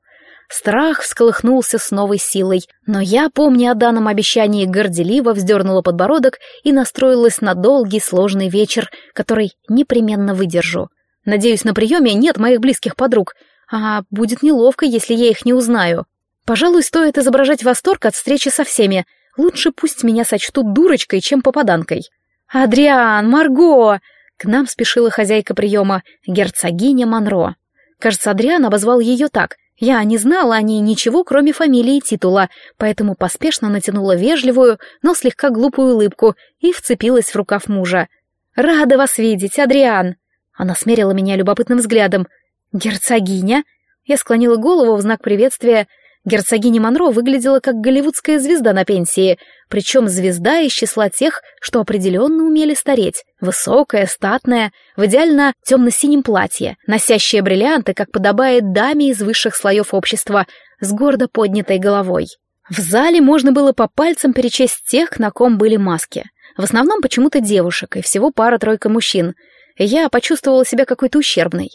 Страх всколыхнулся с новой силой, но я, помня о данном обещании, горделиво вздернула подбородок и настроилась на долгий сложный вечер, который непременно выдержу. Надеюсь, на приеме нет моих близких подруг — а будет неловко, если я их не узнаю. Пожалуй, стоит изображать восторг от встречи со всеми. Лучше пусть меня сочтут дурочкой, чем попаданкой. «Адриан, Марго!» К нам спешила хозяйка приема, герцогиня Монро. Кажется, Адриан обозвал ее так. Я не знала о ней ничего, кроме фамилии и титула, поэтому поспешно натянула вежливую, но слегка глупую улыбку и вцепилась в рукав мужа. «Рада вас видеть, Адриан!» Она смерила меня любопытным взглядом. «Герцогиня?» Я склонила голову в знак приветствия, Герцогиня Монро выглядела как голливудская звезда на пенсии, причем звезда из числа тех, что определенно умели стареть. Высокая, статная, в идеально темно-синем платье, носящая бриллианты, как подобает даме из высших слоев общества, с гордо поднятой головой. В зале можно было по пальцам перечесть тех, на ком были маски. В основном почему-то девушек и всего пара-тройка мужчин. я почувствовала себя какой-то ущербной.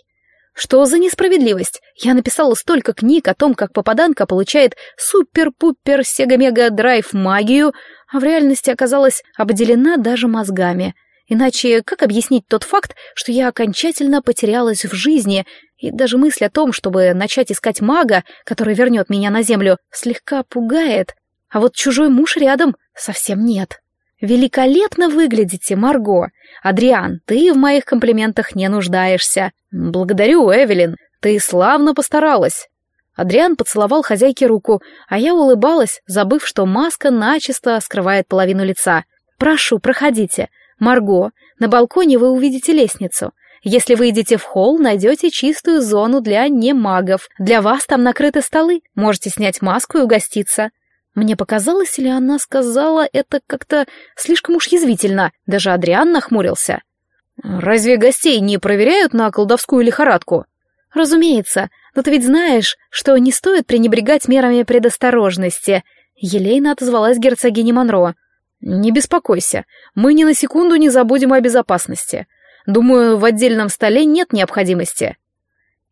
Что за несправедливость? Я написала столько книг о том, как попаданка получает супер-пупер сега-мега-драйв магию, а в реальности оказалась обделена даже мозгами. Иначе как объяснить тот факт, что я окончательно потерялась в жизни, и даже мысль о том, чтобы начать искать мага, который вернет меня на землю, слегка пугает, а вот чужой муж рядом совсем нет. «Великолепно выглядите, Марго. Адриан, ты в моих комплиментах не нуждаешься». «Благодарю, Эвелин. Ты славно постаралась». Адриан поцеловал хозяйке руку, а я улыбалась, забыв, что маска начисто скрывает половину лица. «Прошу, проходите. Марго, на балконе вы увидите лестницу. Если выйдете в холл, найдете чистую зону для немагов. Для вас там накрыты столы. Можете снять маску и угоститься. Мне показалось, или она сказала это как-то слишком уж язвительно. Даже Адриан нахмурился. «Разве гостей не проверяют на колдовскую лихорадку?» «Разумеется, но ты ведь знаешь, что не стоит пренебрегать мерами предосторожности», — елейно отозвалась герцогиня Монро. «Не беспокойся, мы ни на секунду не забудем о безопасности. Думаю, в отдельном столе нет необходимости».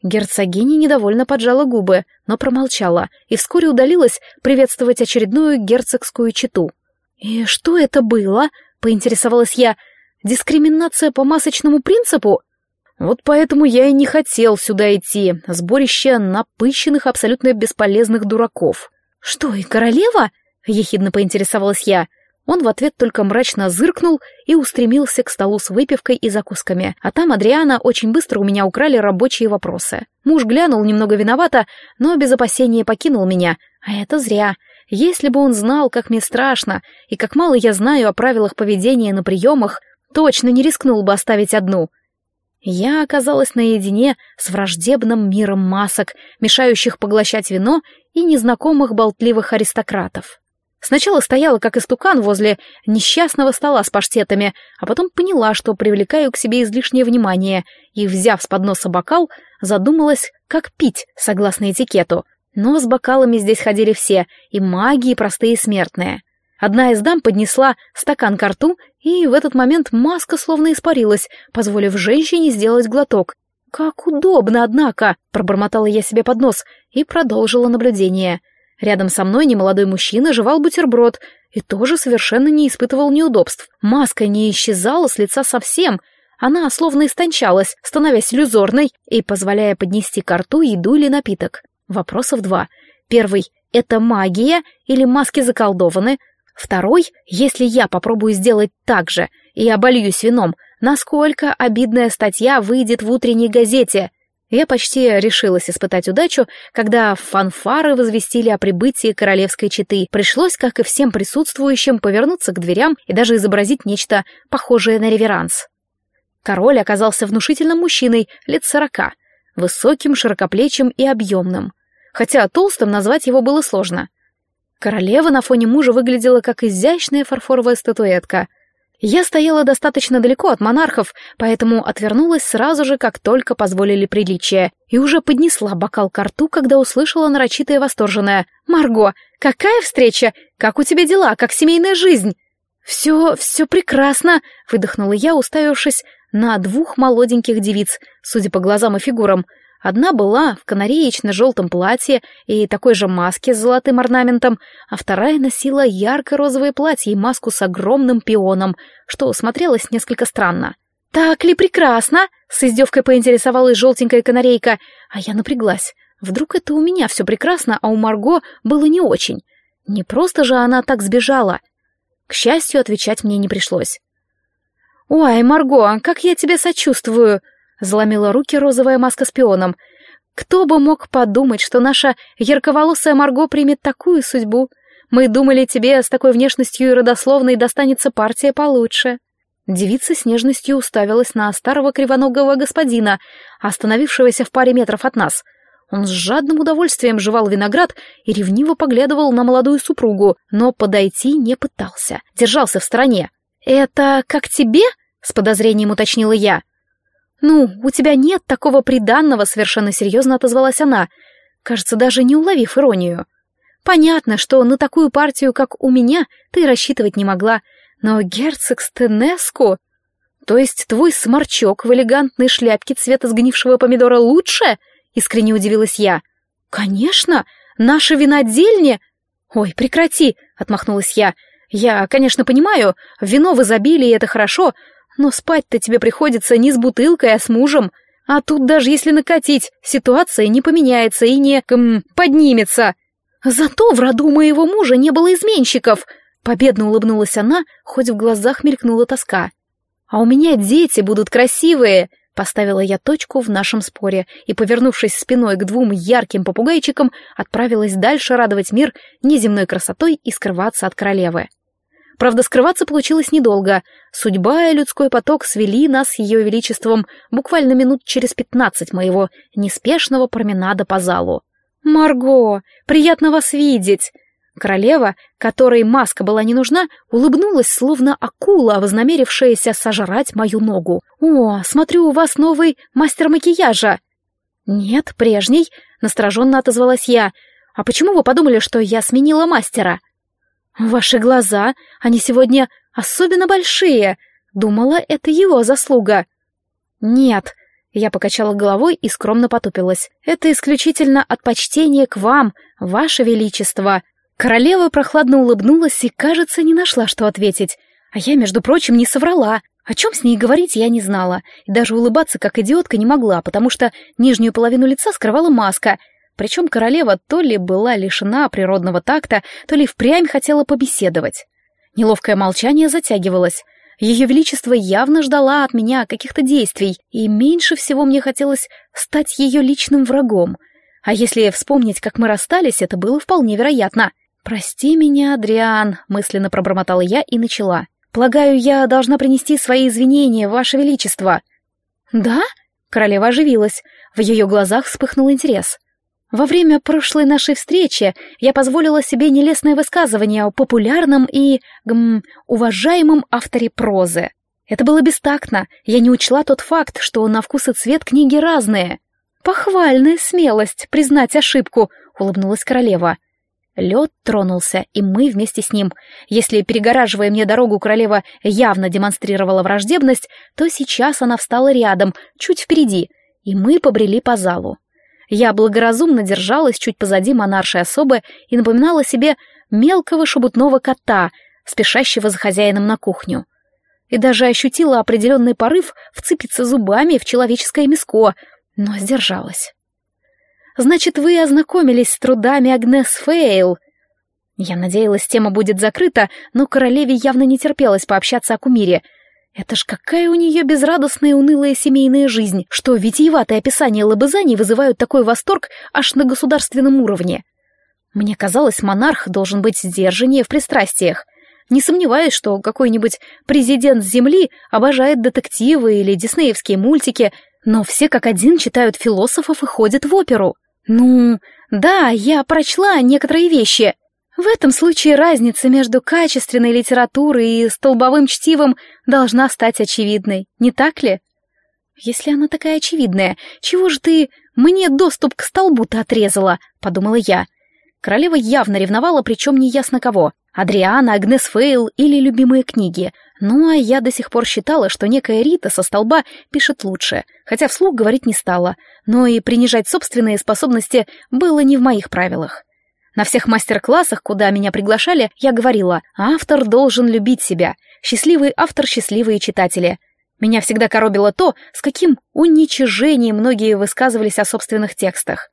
Герцогиня недовольно поджала губы, но промолчала и вскоре удалилась приветствовать очередную герцогскую читу. «И что это было?» — поинтересовалась я. «Дискриминация по масочному принципу?» «Вот поэтому я и не хотел сюда идти. Сборище напыщенных, абсолютно бесполезных дураков». «Что, и королева?» — ехидно поинтересовалась я. Он в ответ только мрачно зыркнул и устремился к столу с выпивкой и закусками. А там Адриана очень быстро у меня украли рабочие вопросы. Муж глянул немного виновато, но без опасения покинул меня. А это зря. Если бы он знал, как мне страшно, и как мало я знаю о правилах поведения на приемах, точно не рискнул бы оставить одну. Я оказалась наедине с враждебным миром масок, мешающих поглощать вино и незнакомых болтливых аристократов. Сначала стояла как истукан возле несчастного стола с паштетами, а потом поняла, что привлекаю к себе излишнее внимание, и, взяв с подноса бокал, задумалась, как пить, согласно этикету. Но с бокалами здесь ходили все, и маги, и простые смертные. Одна из дам поднесла стакан к рту, и в этот момент маска словно испарилась, позволив женщине сделать глоток. «Как удобно, однако!» — пробормотала я себе под нос и продолжила наблюдение — Рядом со мной немолодой мужчина жевал бутерброд и тоже совершенно не испытывал неудобств. Маска не исчезала с лица совсем, она словно истончалась, становясь иллюзорной и позволяя поднести к рту еду или напиток. Вопросов два. Первый — это магия или маски заколдованы? Второй — если я попробую сделать так же и обольюсь вином, насколько обидная статья выйдет в утренней газете? Я почти решилась испытать удачу, когда фанфары возвестили о прибытии королевской четы. Пришлось, как и всем присутствующим, повернуться к дверям и даже изобразить нечто похожее на реверанс. Король оказался внушительным мужчиной, лет сорока, высоким, широкоплечим и объемным. Хотя толстым назвать его было сложно. Королева на фоне мужа выглядела как изящная фарфоровая статуэтка. Я стояла достаточно далеко от монархов, поэтому отвернулась сразу же, как только позволили приличия, и уже поднесла бокал к рту, когда услышала нарочитое восторженное «Марго, какая встреча? Как у тебя дела? Как семейная жизнь?» «Все, все прекрасно», — выдохнула я, уставившись на двух молоденьких девиц, судя по глазам и фигурам, Одна была в канареечно-желтом платье и такой же маске с золотым орнаментом, а вторая носила ярко-розовое платье и маску с огромным пионом, что смотрелось несколько странно. «Так ли прекрасно?» — с издевкой поинтересовалась желтенькая канарейка, а я напряглась. Вдруг это у меня все прекрасно, а у Марго было не очень. Не просто же она так сбежала. К счастью, отвечать мне не пришлось. «Ой, Марго, как я тебе сочувствую!» — заломила руки розовая маска с пионом. «Кто бы мог подумать, что наша ярковолосая Марго примет такую судьбу? Мы думали, тебе с такой внешностью и родословной достанется партия получше». Девица с нежностью уставилась на старого кривоногого господина, остановившегося в паре метров от нас. Он с жадным удовольствием жевал виноград и ревниво поглядывал на молодую супругу, но подойти не пытался, держался в стороне. «Это как тебе?» — с подозрением уточнила я. «Ну, у тебя нет такого приданного», — совершенно серьезно отозвалась она, кажется, даже не уловив иронию. «Понятно, что на такую партию, как у меня, ты рассчитывать не могла, но герцог Стенеску... То есть твой сморчок в элегантной шляпке цвета сгнившего помидора лучше?» — искренне удивилась я. «Конечно! Наша винодельня...» «Ой, прекрати!» — отмахнулась я. «Я, конечно, понимаю, вино в изобилии — это хорошо, но спать-то тебе приходится не с бутылкой, а с мужем. А тут даже если накатить, ситуация не поменяется и не... Км, поднимется. Зато в роду моего мужа не было изменщиков!» Победно улыбнулась она, хоть в глазах мелькнула тоска. «А у меня дети будут красивые!» Поставила я точку в нашем споре и, повернувшись спиной к двум ярким попугайчикам, отправилась дальше радовать мир неземной красотой и скрываться от королевы. Правда, скрываться получилось недолго. Судьба и людской поток свели нас с ее величеством буквально минут через пятнадцать моего неспешного променада по залу. «Марго, приятно вас видеть!» Королева, которой маска была не нужна, улыбнулась, словно акула, вознамерившаяся сожрать мою ногу. «О, смотрю, у вас новый мастер макияжа!» «Нет, прежний», — настороженно отозвалась я. «А почему вы подумали, что я сменила мастера?» «Ваши глаза, они сегодня особенно большие. Думала, это его заслуга». «Нет», — я покачала головой и скромно потупилась. «Это исключительно от почтения к вам, ваше величество». Королева прохладно улыбнулась и, кажется, не нашла, что ответить. А я, между прочим, не соврала. О чем с ней говорить я не знала, и даже улыбаться как идиотка не могла, потому что нижнюю половину лица скрывала маска. Причем королева то ли была лишена природного такта, то ли впрямь хотела побеседовать. Неловкое молчание затягивалось. Ее Величество явно ждала от меня каких-то действий, и меньше всего мне хотелось стать ее личным врагом. А если вспомнить, как мы расстались, это было вполне вероятно — «Прости меня, Адриан», — мысленно пробормотала я и начала. «Полагаю, я должна принести свои извинения, Ваше Величество». «Да?» — королева оживилась. В ее глазах вспыхнул интерес. «Во время прошлой нашей встречи я позволила себе нелестное высказывание о популярном и, гм, уважаемом авторе прозы. Это было бестактно, я не учла тот факт, что на вкус и цвет книги разные». «Похвальная смелость признать ошибку», — улыбнулась королева. Лед тронулся, и мы вместе с ним. Если, перегораживая мне дорогу, королева явно демонстрировала враждебность, то сейчас она встала рядом, чуть впереди, и мы побрели по залу. Я благоразумно держалась чуть позади монаршей особы и напоминала себе мелкого шебутного кота, спешащего за хозяином на кухню. И даже ощутила определенный порыв вцепиться зубами в человеческое миско, но сдержалась. Значит, вы ознакомились с трудами Агнес Фейл. Я надеялась, тема будет закрыта, но королеве явно не терпелось пообщаться о кумире. Это ж какая у нее безрадостная унылая семейная жизнь, что витиеватые описания лобызаний вызывают такой восторг аж на государственном уровне. Мне казалось, монарх должен быть сдержаннее в пристрастиях. Не сомневаюсь, что какой-нибудь президент Земли обожает детективы или диснеевские мультики, но все как один читают философов и ходят в оперу. Ну, да, я прочла некоторые вещи. В этом случае разница между качественной литературой и столбовым чтивом должна стать очевидной, не так ли? Если она такая очевидная, чего же ты мне доступ к столбу-то отрезала, подумала я. Королева явно ревновала, причем неясно кого. Адриана, Агнес Фейл или любимые книги. Ну, а я до сих пор считала, что некая Рита со столба пишет лучше, хотя вслух говорить не стала, но и принижать собственные способности было не в моих правилах. На всех мастер-классах, куда меня приглашали, я говорила, автор должен любить себя, счастливый автор, счастливые читатели. Меня всегда коробило то, с каким уничижением многие высказывались о собственных текстах.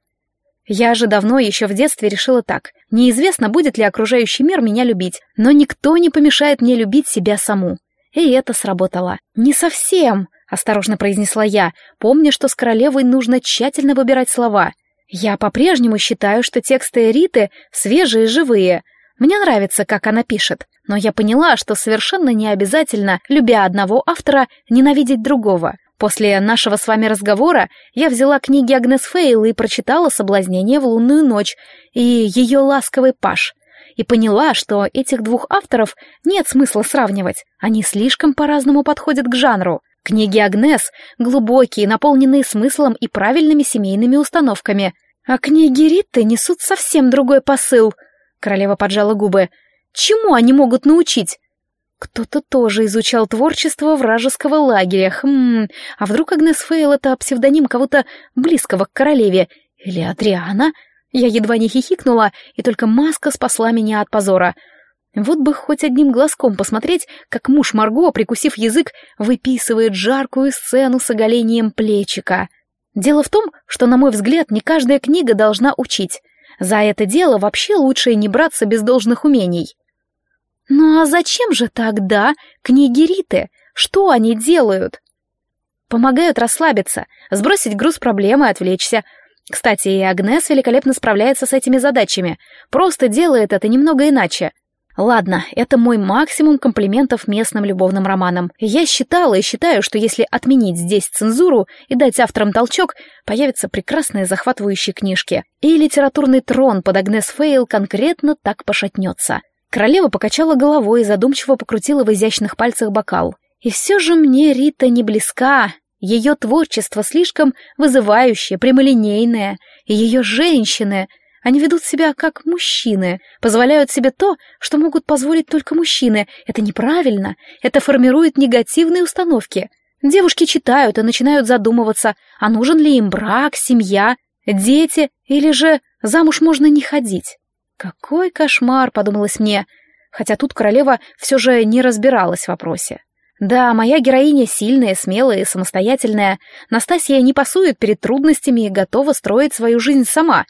Я же давно еще в детстве решила так. Неизвестно, будет ли окружающий мир меня любить, но никто не помешает мне любить себя саму. И это сработало. «Не совсем», — осторожно произнесла я, помня, что с королевой нужно тщательно выбирать слова. «Я по-прежнему считаю, что тексты Риты свежие и живые. Мне нравится, как она пишет, но я поняла, что совершенно не обязательно, любя одного автора, ненавидеть другого. После нашего с вами разговора я взяла книги Агнес Фейл и прочитала «Соблазнение в лунную ночь» и ее «Ласковый паш», и поняла, что этих двух авторов нет смысла сравнивать, они слишком по-разному подходят к жанру. Книги Агнес глубокие, наполненные смыслом и правильными семейными установками, а книги Ритты несут совсем другой посыл. Королева поджала губы. Чему они могут научить? Кто-то тоже изучал творчество вражеского лагеря. Хм, а вдруг Агнес Фейл — это псевдоним кого-то близкого к королеве? Или Адриана? Я едва не хихикнула, и только маска спасла меня от позора. Вот бы хоть одним глазком посмотреть, как муж Марго, прикусив язык, выписывает жаркую сцену с оголением плечика. Дело в том, что, на мой взгляд, не каждая книга должна учить. За это дело вообще лучше не браться без должных умений. Ну а зачем же тогда книги Риты? Что они делают? Помогают расслабиться, сбросить груз проблемы и отвлечься. Кстати, и Агнес великолепно справляется с этими задачами, просто делает это немного иначе. Ладно, это мой максимум комплиментов местным любовным романам. Я считала и считаю, что если отменить здесь цензуру и дать авторам толчок, появятся прекрасные захватывающие книжки. И литературный трон под Агнес Фейл конкретно так пошатнется. Королева покачала головой и задумчиво покрутила в изящных пальцах бокал. И все же мне Рита не близка. Ее творчество слишком вызывающее, прямолинейное. Ее женщины, они ведут себя как мужчины, позволяют себе то, что могут позволить только мужчины. Это неправильно, это формирует негативные установки. Девушки читают и начинают задумываться, а нужен ли им брак, семья, дети, или же замуж можно не ходить. Какой кошмар, подумалось мне, хотя тут королева все же не разбиралась в вопросе. Да, моя героиня сильная, смелая и самостоятельная. Настасья не пасует перед трудностями и готова строить свою жизнь сама.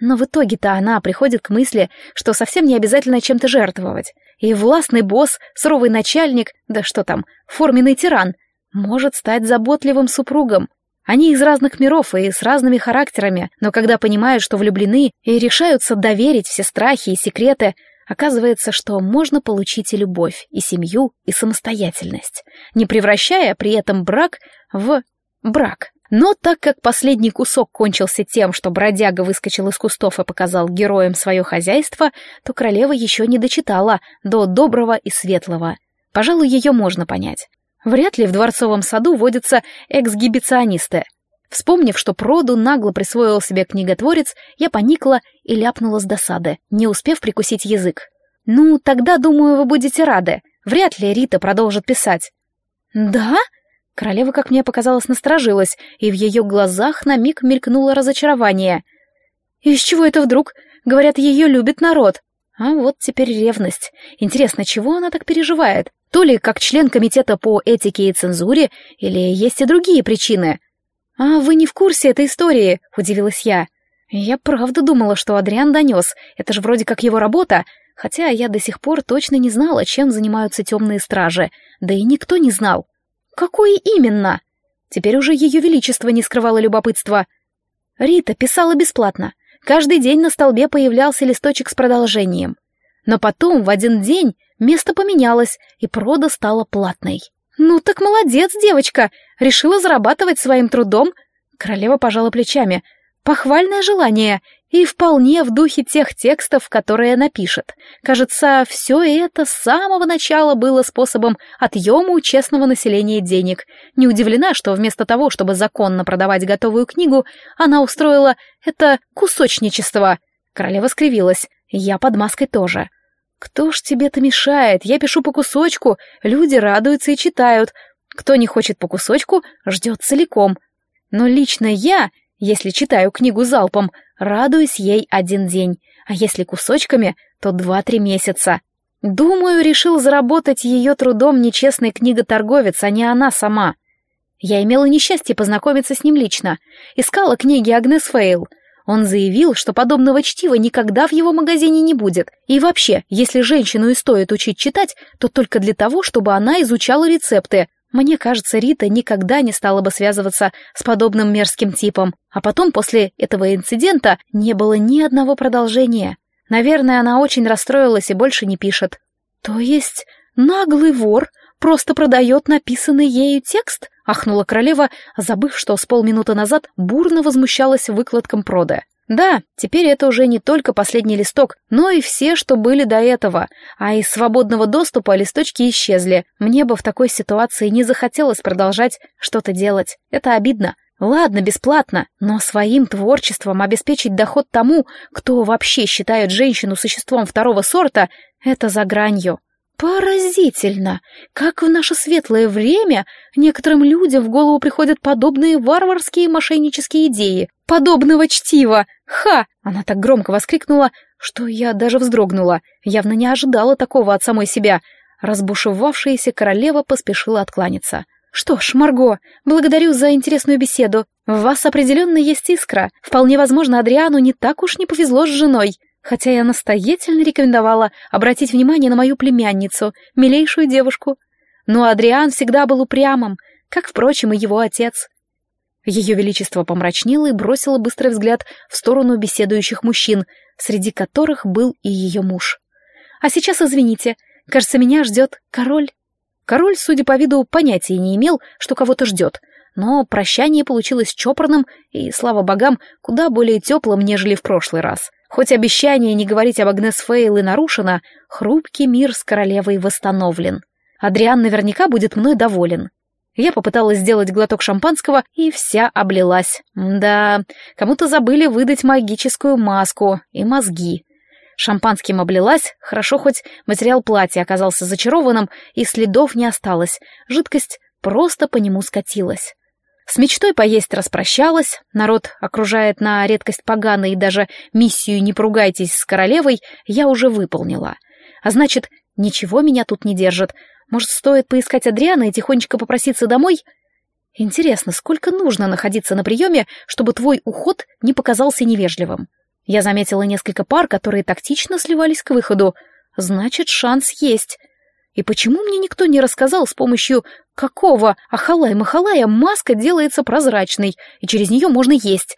Но в итоге-то она приходит к мысли, что совсем не обязательно чем-то жертвовать. И властный босс, суровый начальник, да что там, форменный тиран, может стать заботливым супругом. Они из разных миров и с разными характерами, но когда понимают, что влюблены, и решаются доверить все страхи и секреты, оказывается, что можно получить и любовь, и семью, и самостоятельность, не превращая при этом брак в брак. Но так как последний кусок кончился тем, что бродяга выскочил из кустов и показал героям свое хозяйство, то королева еще не дочитала до доброго и светлого. Пожалуй, ее можно понять. Вряд ли в дворцовом саду водятся эксгибиционисты. Вспомнив, что Проду нагло присвоил себе книготворец, я поникла и ляпнула с досады, не успев прикусить язык. «Ну, тогда, думаю, вы будете рады. Вряд ли Рита продолжит писать». «Да?» Королева, как мне показалось, насторожилась, и в ее глазах на миг мелькнуло разочарование. «Из чего это вдруг? Говорят, ее любит народ». А вот теперь ревность. Интересно, чего она так переживает? То ли как член комитета по этике и цензуре, или есть и другие причины. «А вы не в курсе этой истории?» — удивилась я. Я правда думала, что Адриан донес. Это же вроде как его работа. Хотя я до сих пор точно не знала, чем занимаются темные стражи. Да и никто не знал. Какой именно? Теперь уже ее величество не скрывало любопытства. Рита писала бесплатно. Каждый день на столбе появлялся листочек с продолжением. Но потом, в один день, место поменялось, и прода стала платной. «Ну так молодец, девочка! Решила зарабатывать своим трудом!» Королева пожала плечами. «Похвальное желание, и вполне в духе тех текстов, которые напишет. Кажется, все это с самого начала было способом отъема у честного населения денег. Не удивлена, что вместо того, чтобы законно продавать готовую книгу, она устроила это кусочничество». Королева скривилась. «Я под маской тоже». «Кто ж тебе-то мешает? Я пишу по кусочку, люди радуются и читают. Кто не хочет по кусочку, ждет целиком. Но лично я, если читаю книгу залпом, радуюсь ей один день, а если кусочками, то два-три месяца. Думаю, решил заработать ее трудом нечестный книготорговец, а не она сама. Я имела несчастье познакомиться с ним лично. Искала книги Агнес Фейл. Он заявил, что подобного чтива никогда в его магазине не будет. И вообще, если женщину и стоит учить читать, то только для того, чтобы она изучала рецепты. Мне кажется, Рита никогда не стала бы связываться с подобным мерзким типом. А потом, после этого инцидента, не было ни одного продолжения. Наверное, она очень расстроилась и больше не пишет. То есть наглый вор просто продает написанный ею текст? Ахнула королева, забыв, что с полминуты назад бурно возмущалась выкладком прода. Да, теперь это уже не только последний листок, но и все, что были до этого, а из свободного доступа листочки исчезли. Мне бы в такой ситуации не захотелось продолжать что-то делать. Это обидно. Ладно, бесплатно, но своим творчеством обеспечить доход тому, кто вообще считает женщину существом второго сорта, это за гранью. Поразительно, как в наше светлое время некоторым людям в голову приходят подобные варварские мошеннические идеи. Подобного чтива! Ха! Она так громко воскликнула, что я даже вздрогнула. Явно не ожидала такого от самой себя. Разбушевавшаяся королева поспешила откланяться. «Что ж, Марго, благодарю за интересную беседу. В вас определенно есть искра. Вполне возможно, Адриану не так уж не повезло с женой хотя я настоятельно рекомендовала обратить внимание на мою племянницу, милейшую девушку. Но Адриан всегда был упрямым, как, впрочем, и его отец. Ее Величество помрачнело и бросило быстрый взгляд в сторону беседующих мужчин, среди которых был и ее муж. «А сейчас извините, кажется, меня ждет король». Король, судя по виду, понятия не имел, что кого-то ждет, но прощание получилось чопорным и, слава богам, куда более теплым, нежели в прошлый раз. Хоть обещание не говорить об Агнес Фейл и нарушено, хрупкий мир с королевой восстановлен. Адриан наверняка будет мной доволен. Я попыталась сделать глоток шампанского, и вся облилась. Да, кому-то забыли выдать магическую маску и мозги. Шампанским облилась, хорошо хоть материал платья оказался зачарованным, и следов не осталось, жидкость просто по нему скатилась. С мечтой поесть распрощалась, народ окружает на редкость поганой и даже миссию «Не поругайтесь с королевой» я уже выполнила. А значит, ничего меня тут не держит. Может, стоит поискать Адриана и тихонечко попроситься домой? Интересно, сколько нужно находиться на приеме, чтобы твой уход не показался невежливым? Я заметила несколько пар, которые тактично сливались к выходу. Значит, шанс есть. И почему мне никто не рассказал, с помощью какого ахалай-махалая маска делается прозрачной, и через нее можно есть?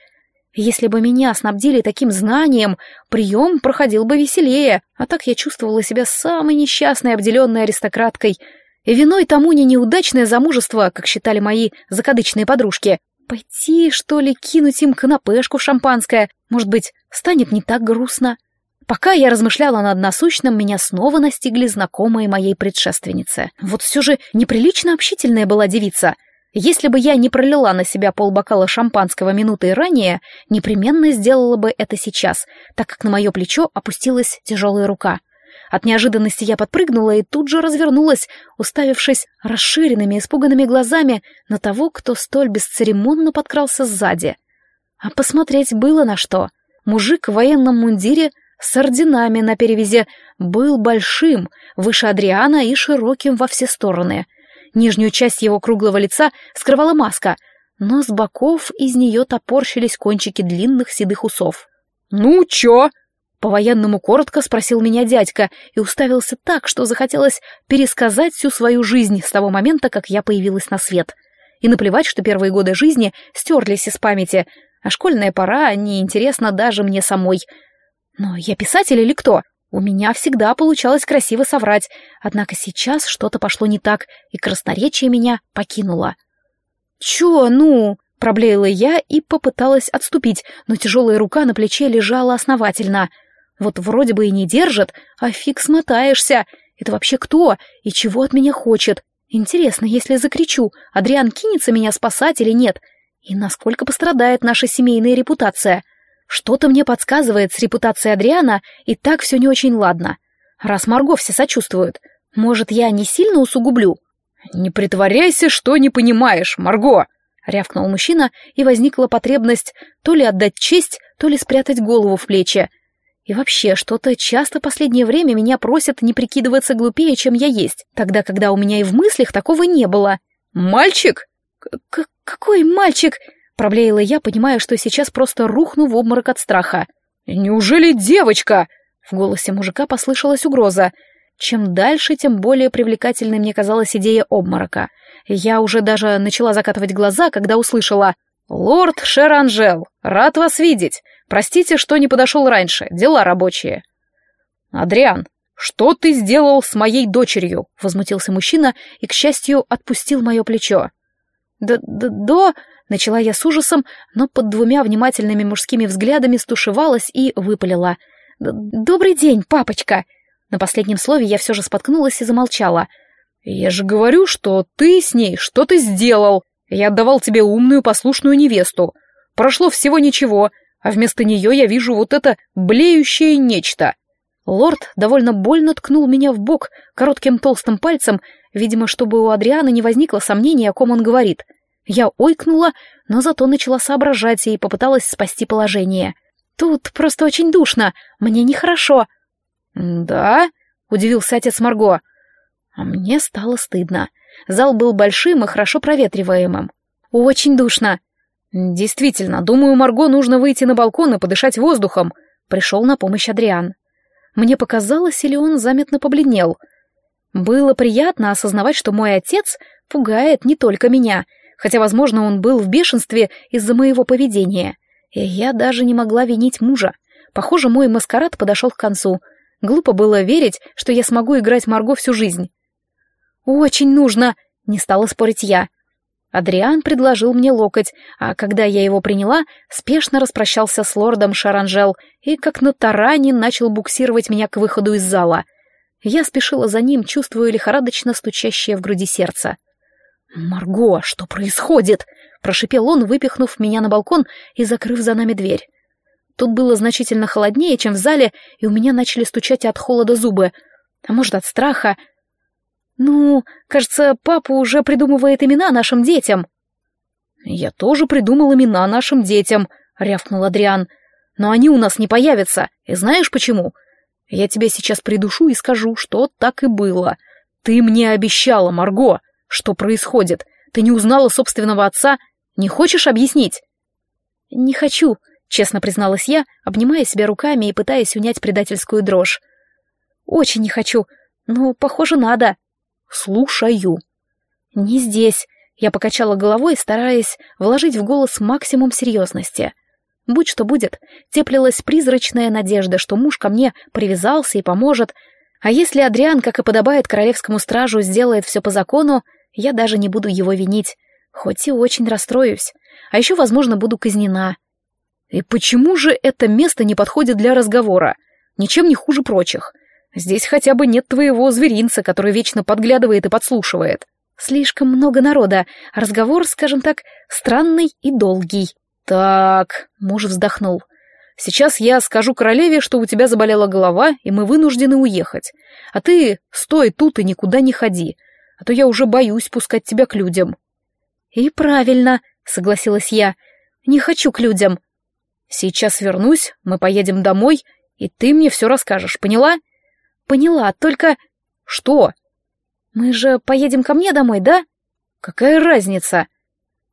Если бы меня снабдили таким знанием, прием проходил бы веселее, а так я чувствовала себя самой несчастной, обделенной аристократкой. И виной тому не неудачное замужество, как считали мои закадычные подружки. Пойти, что ли, кинуть им канапешку шампанское, может быть, станет не так грустно. Пока я размышляла над насущным, меня снова настигли знакомые моей предшественницы. Вот все же неприлично общительная была девица. Если бы я не пролила на себя полбокала шампанского минуты ранее, непременно сделала бы это сейчас, так как на мое плечо опустилась тяжелая рука. От неожиданности я подпрыгнула и тут же развернулась, уставившись расширенными, испуганными глазами на того, кто столь бесцеремонно подкрался сзади. А посмотреть было на что. Мужик в военном мундире — с орденами на перевязи, был большим, выше Адриана и широким во все стороны. Нижнюю часть его круглого лица скрывала маска, но с боков из нее топорщились кончики длинных седых усов. «Ну, чё?» По-военному коротко спросил меня дядька и уставился так, что захотелось пересказать всю свою жизнь с того момента, как я появилась на свет. И наплевать, что первые годы жизни стерлись из памяти, а школьная пора неинтересна даже мне самой — но я писатель или кто? У меня всегда получалось красиво соврать, однако сейчас что-то пошло не так, и красноречие меня покинуло. «Чё, ну?» — проблеяла я и попыталась отступить, но тяжелая рука на плече лежала основательно. Вот вроде бы и не держит, а фиг смотаешься. Это вообще кто и чего от меня хочет? Интересно, если закричу, Адриан кинется меня спасать или нет? И насколько пострадает наша семейная репутация?» Что-то мне подсказывает с репутацией Адриана, и так все не очень ладно. Раз Марго все сочувствуют, может, я не сильно усугублю? «Не притворяйся, что не понимаешь, Марго!» — рявкнул мужчина, и возникла потребность то ли отдать честь, то ли спрятать голову в плечи. И вообще, что-то часто последнее время меня просят не прикидываться глупее, чем я есть, тогда, когда у меня и в мыслях такого не было. «Мальчик?» К «Какой мальчик?» Проблеяла я, понимая, что сейчас просто рухну в обморок от страха. «Неужели девочка?» В голосе мужика послышалась угроза. Чем дальше, тем более привлекательной мне казалась идея обморока. Я уже даже начала закатывать глаза, когда услышала «Лорд Шеранжел, рад вас видеть. Простите, что не подошел раньше, дела рабочие». «Адриан, что ты сделал с моей дочерью?» — возмутился мужчина и, к счастью, отпустил мое плечо. «Да-да-да...» — начала я с ужасом, но под двумя внимательными мужскими взглядами стушевалась и выпалила. «Добрый день, папочка!» На последнем слове я все же споткнулась и замолчала. «Я же говорю, что ты с ней что-то сделал. Я отдавал тебе умную, послушную невесту. Прошло всего ничего, а вместо нее я вижу вот это блеющее нечто». Лорд довольно больно ткнул меня в бок коротким толстым пальцем, видимо, чтобы у Адриана не возникло сомнений, о ком он говорит. Я ойкнула, но зато начала соображать и попыталась спасти положение. «Тут просто очень душно, мне нехорошо». «Да?» — удивился отец Марго. А мне стало стыдно. Зал был большим и хорошо проветриваемым. «Очень душно». «Действительно, думаю, Марго нужно выйти на балкон и подышать воздухом», — пришел на помощь Адриан. Мне показалось, или он заметно побледнел. Было приятно осознавать, что мой отец пугает не только меня, хотя, возможно, он был в бешенстве из-за моего поведения. И я даже не могла винить мужа. Похоже, мой маскарад подошел к концу. Глупо было верить, что я смогу играть Марго всю жизнь. «Очень нужно!» — не стала спорить я. Адриан предложил мне локоть, а когда я его приняла, спешно распрощался с лордом Шаранжел и, как на таране, начал буксировать меня к выходу из зала. Я спешила за ним, чувствуя лихорадочно стучащее в груди сердце. «Марго, что происходит?» — прошипел он, выпихнув меня на балкон и закрыв за нами дверь. Тут было значительно холоднее, чем в зале, и у меня начали стучать от холода зубы. А может, от страха. «Ну, кажется, папа уже придумывает имена нашим детям». «Я тоже придумал имена нашим детям», — рявкнул Адриан. «Но они у нас не появятся. И знаешь почему? Я тебя сейчас придушу и скажу, что так и было. Ты мне обещала, Марго. Что происходит? Ты не узнала собственного отца? Не хочешь объяснить?» «Не хочу», — честно призналась я, обнимая себя руками и пытаясь унять предательскую дрожь. «Очень не хочу, но, похоже, надо». «Слушаю». «Не здесь», — я покачала головой, стараясь вложить в голос максимум серьезности. Будь что будет, теплилась призрачная надежда, что муж ко мне привязался и поможет, а если Адриан, как и подобает королевскому стражу, сделает все по закону, я даже не буду его винить, хоть и очень расстроюсь, а еще, возможно, буду казнена. И почему же это место не подходит для разговора? Ничем не хуже прочих. Здесь хотя бы нет твоего зверинца, который вечно подглядывает и подслушивает. Слишком много народа, разговор, скажем так, странный и долгий. Так, муж вздохнул. Сейчас я скажу королеве, что у тебя заболела голова, и мы вынуждены уехать. А ты стой тут и никуда не ходи, а то я уже боюсь пускать тебя к людям. И правильно, согласилась я. Не хочу к людям. Сейчас вернусь, мы поедем домой, и ты мне все расскажешь, поняла? Поняла, только... Что? Мы же поедем ко мне домой, да? Какая разница?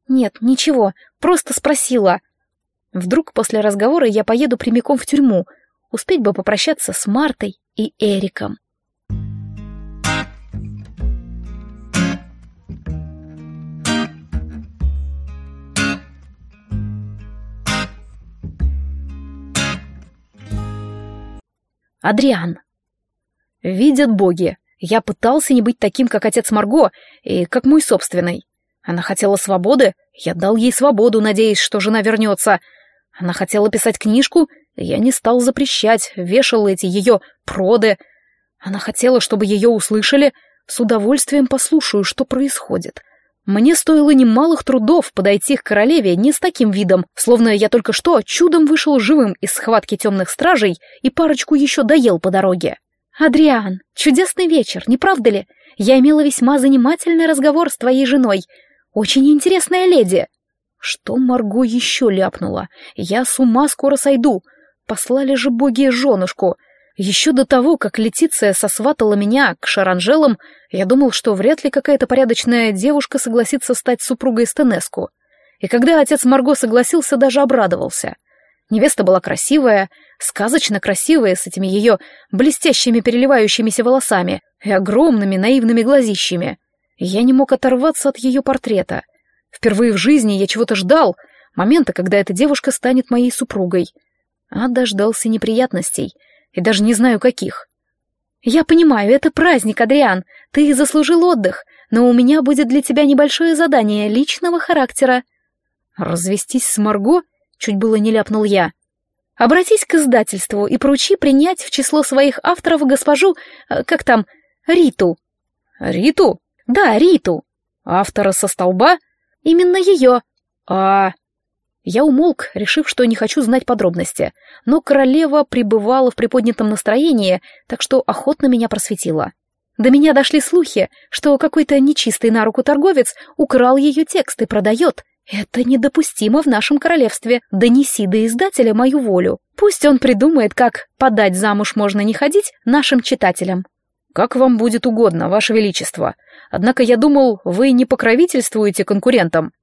Нет, ничего, просто спросила. Вдруг после разговора я поеду прямиком в тюрьму, успеть бы попрощаться с Мартой и Эриком. Адриан. Видят боги. Я пытался не быть таким, как отец Марго, и как мой собственный. Она хотела свободы, я дал ей свободу, надеясь, что жена вернется. Она хотела писать книжку, я не стал запрещать, вешал эти ее проды. Она хотела, чтобы ее услышали, с удовольствием послушаю, что происходит. Мне стоило немалых трудов подойти к королеве не с таким видом, словно я только что чудом вышел живым из схватки темных стражей и парочку еще доел по дороге. «Адриан, чудесный вечер, не правда ли? Я имела весьма занимательный разговор с твоей женой. Очень интересная леди». Что Марго еще ляпнула? Я с ума скоро сойду. Послали же боги женушку. Еще до того, как Летиция сосватала меня к Шаранжелам, я думал, что вряд ли какая-то порядочная девушка согласится стать супругой Стенеску. И когда отец Марго согласился, даже обрадовался. Невеста была красивая, сказочно красивая, с этими ее блестящими переливающимися волосами и огромными наивными глазищами. Я не мог оторваться от ее портрета. Впервые в жизни я чего-то ждал, момента, когда эта девушка станет моей супругой. А дождался неприятностей, и даже не знаю каких. «Я понимаю, это праздник, Адриан, ты заслужил отдых, но у меня будет для тебя небольшое задание личного характера». «Развестись с Марго?» — чуть было не ляпнул я. «Обратись к издательству и поручи принять в число своих авторов госпожу, э, как там, Риту». «Риту?» «Да, Риту». «Автора со столба?» «Именно ее». «А...» Я умолк, решив, что не хочу знать подробности, но королева пребывала в приподнятом настроении, так что охотно меня просветила. До меня дошли слухи, что какой-то нечистый на руку торговец украл ее текст и продает. Это недопустимо в нашем королевстве. Донеси до издателя мою волю. Пусть он придумает, как подать замуж можно не ходить нашим читателям. Как вам будет угодно, ваше величество. Однако я думал, вы не покровительствуете конкурентам.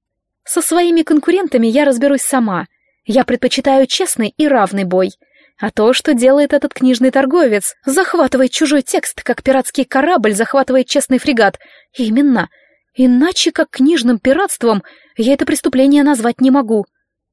Со своими конкурентами я разберусь сама. Я предпочитаю честный и равный бой. А то, что делает этот книжный торговец, захватывает чужой текст, как пиратский корабль захватывает честный фрегат. Именно. Иначе, как книжным пиратством, я это преступление назвать не могу.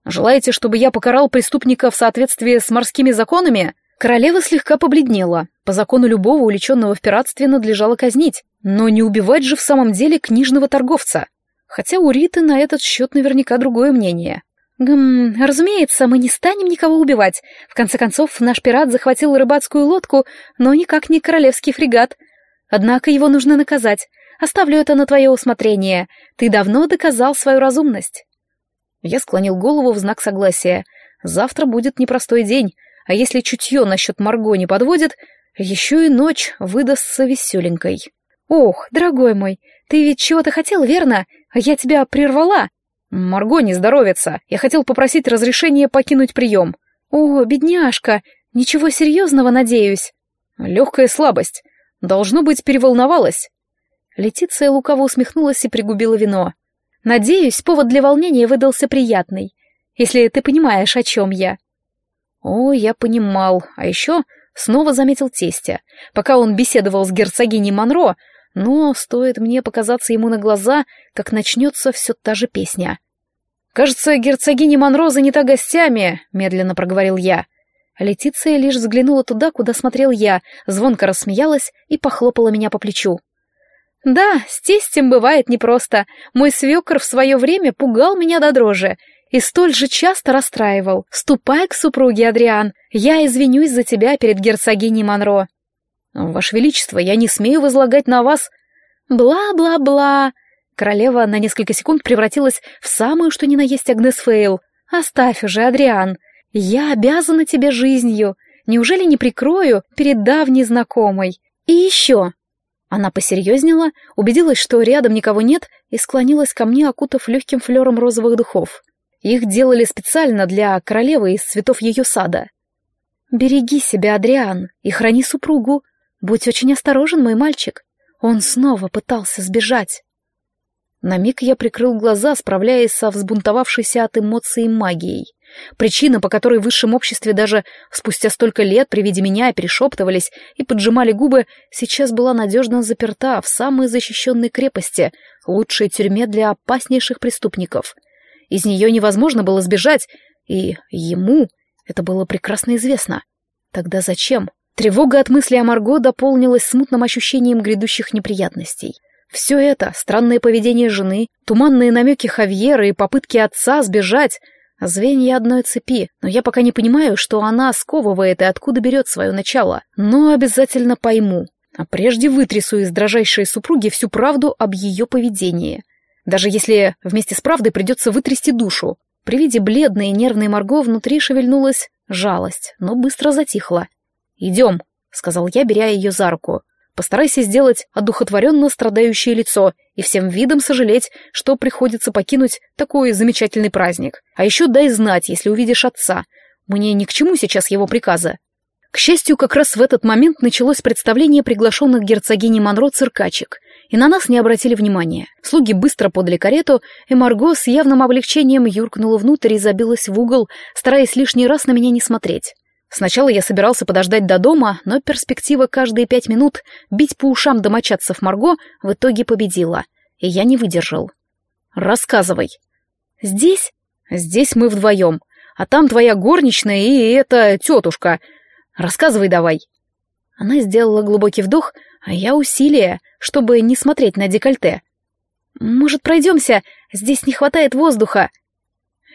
Желаете, чтобы я покарал преступника в соответствии с морскими законами? Королева слегка побледнела. По закону любого уличенного в пиратстве надлежало казнить. Но не убивать же в самом деле книжного торговца. Хотя у Риты на этот счет наверняка другое мнение. Гм, разумеется, мы не станем никого убивать. В конце концов, наш пират захватил рыбацкую лодку, но никак не королевский фрегат. Однако его нужно наказать. Оставлю это на твое усмотрение. Ты давно доказал свою разумность. Я склонил голову в знак согласия. Завтра будет непростой день, а если чутье насчет Марго не подводит, еще и ночь выдастся веселенькой. Ох, дорогой мой, ты ведь чего-то хотел, верно? А я тебя прервала. Марго не здоровится. Я хотел попросить разрешения покинуть прием. О, бедняжка, ничего серьезного, надеюсь. Легкая слабость. Должно быть, переволновалась. Летиция лукаво усмехнулась и пригубила вино. Надеюсь, повод для волнения выдался приятный, если ты понимаешь, о чем я. О, я понимал. А еще снова заметил тестя. Пока он беседовал с герцогиней Монро, но стоит мне показаться ему на глаза, как начнется все та же песня. «Кажется, герцогиня Монро занята гостями», — медленно проговорил я. Летиция лишь взглянула туда, куда смотрел я, звонко рассмеялась и похлопала меня по плечу. «Да, с тестем бывает непросто. Мой свекор в свое время пугал меня до дрожи и столь же часто расстраивал. Ступай к супруге, Адриан, я извинюсь за тебя перед герцогиней Монро». «Ваше Величество, я не смею возлагать на вас...» «Бла-бла-бла...» Королева на несколько секунд превратилась в самую что ни на есть Агнес Фейл. «Оставь уже, Адриан. Я обязана тебе жизнью. Неужели не прикрою перед давней знакомой? И еще...» Она посерьезнела, убедилась, что рядом никого нет, и склонилась ко мне, окутав легким флером розовых духов. Их делали специально для королевы из цветов ее сада. «Береги себя, Адриан, и храни супругу. Будь очень осторожен, мой мальчик. Он снова пытался сбежать». На миг я прикрыл глаза, справляясь со взбунтовавшейся от эмоций магией. Причина, по которой в высшем обществе даже спустя столько лет при виде меня перешептывались и поджимали губы, сейчас была надежно заперта в самой защищенной крепости, лучшей тюрьме для опаснейших преступников. Из нее невозможно было сбежать, и ему это было прекрасно известно. Тогда зачем? Тревога от мысли о Марго дополнилась смутным ощущением грядущих неприятностей. Все это, странное поведение жены, туманные намеки Хавьера и попытки отца сбежать — звенья одной цепи, но я пока не понимаю, что она сковывает и откуда берет свое начало, но обязательно пойму, а прежде вытрясу из дрожайшей супруги всю правду об ее поведении. Даже если вместе с правдой придется вытрясти душу. При виде бледной и нервной Марго внутри шевельнулась жалость, но быстро затихла. «Идем», — сказал я, беря ее за руку. «Постарайся сделать одухотворенно страдающее лицо и всем видом сожалеть, что приходится покинуть такой замечательный праздник. А еще дай знать, если увидишь отца. Мне ни к чему сейчас его приказа». К счастью, как раз в этот момент началось представление приглашенных герцогини Монро циркачек, и на нас не обратили внимания. Слуги быстро подали карету, и Марго с явным облегчением юркнула внутрь и забилась в угол, стараясь лишний раз на меня не смотреть. Сначала я собирался подождать до дома, но перспектива каждые пять минут бить по ушам домочадцев Марго в итоге победила, и я не выдержал. «Рассказывай». «Здесь?» «Здесь мы вдвоем, а там твоя горничная и эта тетушка. Рассказывай давай». Она сделала глубокий вдох, а я усилие, чтобы не смотреть на декольте. «Может, пройдемся? Здесь не хватает воздуха».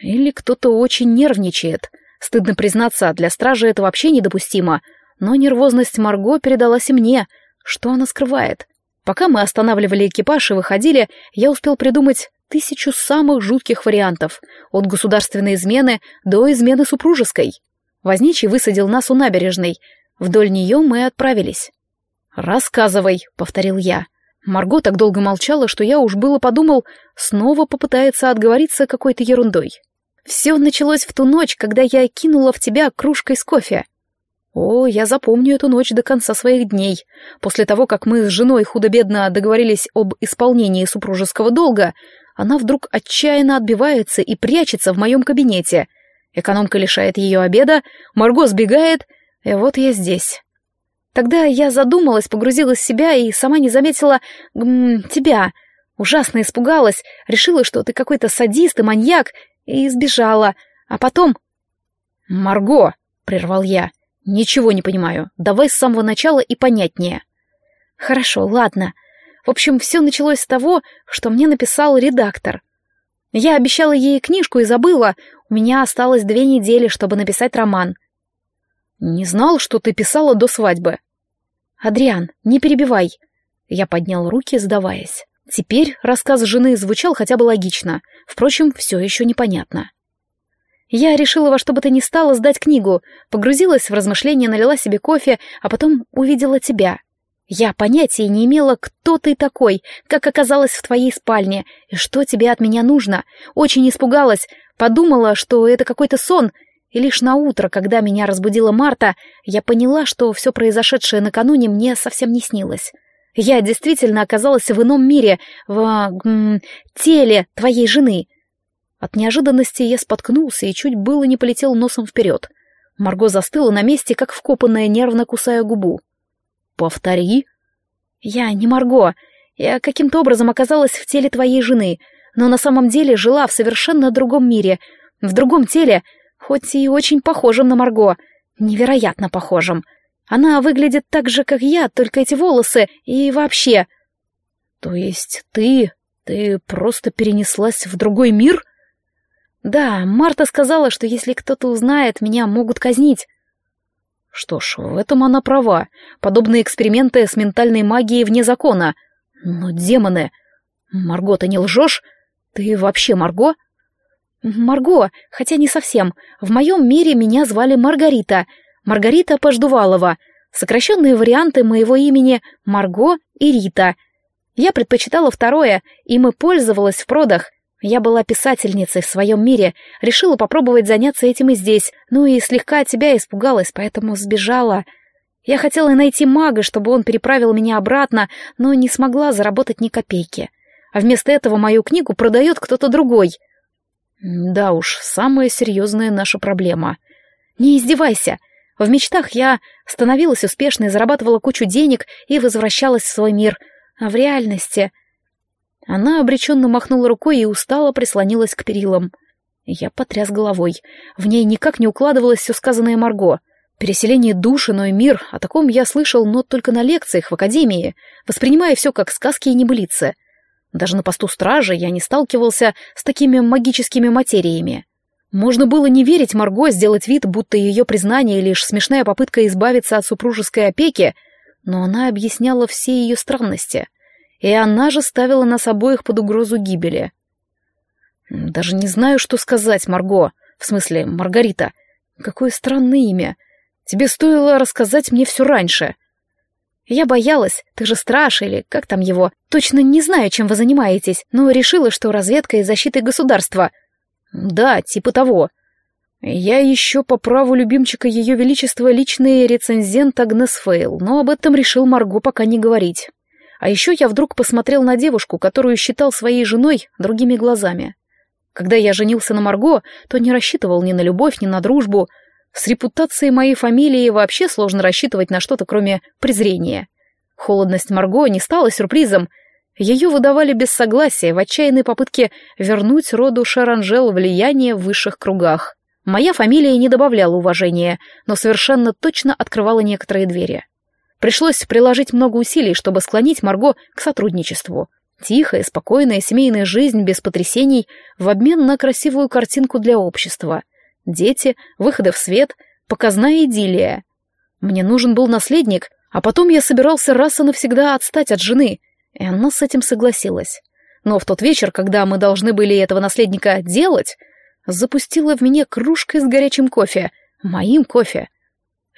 Или кто-то очень нервничает. Стыдно признаться, для стражи это вообще недопустимо. Но нервозность Марго передалась и мне. Что она скрывает? Пока мы останавливали экипаж и выходили, я успел придумать тысячу самых жутких вариантов, от государственной измены до измены супружеской. Возничий высадил нас у набережной. Вдоль нее мы отправились. «Рассказывай», — повторил я. Марго так долго молчала, что я уж было подумал, снова попытается отговориться какой-то ерундой. Все началось в ту ночь, когда я кинула в тебя кружкой с кофе. О, я запомню эту ночь до конца своих дней. После того, как мы с женой худо-бедно договорились об исполнении супружеского долга, она вдруг отчаянно отбивается и прячется в моем кабинете. Экономка лишает ее обеда, Марго сбегает, и вот я здесь. Тогда я задумалась, погрузилась в себя и сама не заметила м, тебя. Ужасно испугалась, решила, что ты какой-то садист и маньяк, и сбежала. А потом... «Марго!» — прервал я. «Ничего не понимаю. Давай с самого начала и понятнее». «Хорошо, ладно. В общем, все началось с того, что мне написал редактор. Я обещала ей книжку и забыла. У меня осталось две недели, чтобы написать роман. Не знал, что ты писала до свадьбы. Адриан, не перебивай. Я поднял руки, сдаваясь. Теперь рассказ жены звучал хотя бы логично. Впрочем, все еще непонятно. Я решила во что бы то ни стало сдать книгу, погрузилась в размышления, налила себе кофе, а потом увидела тебя — я понятия не имела, кто ты такой, как оказалась в твоей спальне, и что тебе от меня нужно. Очень испугалась, подумала, что это какой-то сон, и лишь на утро, когда меня разбудила Марта, я поняла, что все произошедшее накануне мне совсем не снилось. Я действительно оказалась в ином мире, в м, теле твоей жены. От неожиданности я споткнулся и чуть было не полетел носом вперед. Марго застыла на месте, как вкопанная, нервно кусая губу. «Повтори». «Я не Марго. Я каким-то образом оказалась в теле твоей жены, но на самом деле жила в совершенно другом мире, в другом теле, хоть и очень похожем на Марго, невероятно похожем. Она выглядит так же, как я, только эти волосы и вообще...» «То есть ты... ты просто перенеслась в другой мир?» «Да, Марта сказала, что если кто-то узнает, меня могут казнить. Что ж, в этом она права. Подобные эксперименты с ментальной магией вне закона. Но демоны... Марго, ты не лжешь? Ты вообще Марго? Марго, хотя не совсем. В моем мире меня звали Маргарита. Маргарита Пождувалова. Сокращенные варианты моего имени Марго и Рита. Я предпочитала второе, и пользовалась в продах. Я была писательницей в своем мире, решила попробовать заняться этим и здесь, ну и слегка от тебя испугалась, поэтому сбежала. Я хотела найти мага, чтобы он переправил меня обратно, но не смогла заработать ни копейки. А вместо этого мою книгу продает кто-то другой. Да уж, самая серьезная наша проблема. Не издевайся. В мечтах я становилась успешной, зарабатывала кучу денег и возвращалась в свой мир. А в реальности... Она обреченно махнула рукой и устало прислонилась к перилам. Я потряс головой. В ней никак не укладывалось все сказанное Марго. Переселение души, но и мир, о таком я слышал, но только на лекциях в академии, воспринимая все как сказки и небылицы. Даже на посту стража я не сталкивался с такими магическими материями. Можно было не верить Марго, сделать вид, будто ее признание лишь смешная попытка избавиться от супружеской опеки, но она объясняла все ее странности — и она же ставила нас обоих под угрозу гибели. Даже не знаю, что сказать, Марго, в смысле, Маргарита. Какое странное имя. Тебе стоило рассказать мне все раньше. Я боялась, ты же страж или как там его. Точно не знаю, чем вы занимаетесь, но решила, что разведка и защита государства. Да, типа того. Я еще по праву любимчика Ее Величества личный рецензент Агнес Фейл, но об этом решил Марго пока не говорить. А еще я вдруг посмотрел на девушку, которую считал своей женой, другими глазами. Когда я женился на Марго, то не рассчитывал ни на любовь, ни на дружбу. С репутацией моей фамилии вообще сложно рассчитывать на что-то, кроме презрения. Холодность Марго не стала сюрпризом. Ее выдавали без согласия в отчаянной попытке вернуть роду Шаранжел влияние в высших кругах. Моя фамилия не добавляла уважения, но совершенно точно открывала некоторые двери. Пришлось приложить много усилий, чтобы склонить Марго к сотрудничеству. Тихая, спокойная семейная жизнь без потрясений в обмен на красивую картинку для общества. Дети, выходы в свет, показная идиллия. Мне нужен был наследник, а потом я собирался раз и навсегда отстать от жены, и она с этим согласилась. Но в тот вечер, когда мы должны были этого наследника делать, запустила в меня кружкой с горячим кофе, моим кофе.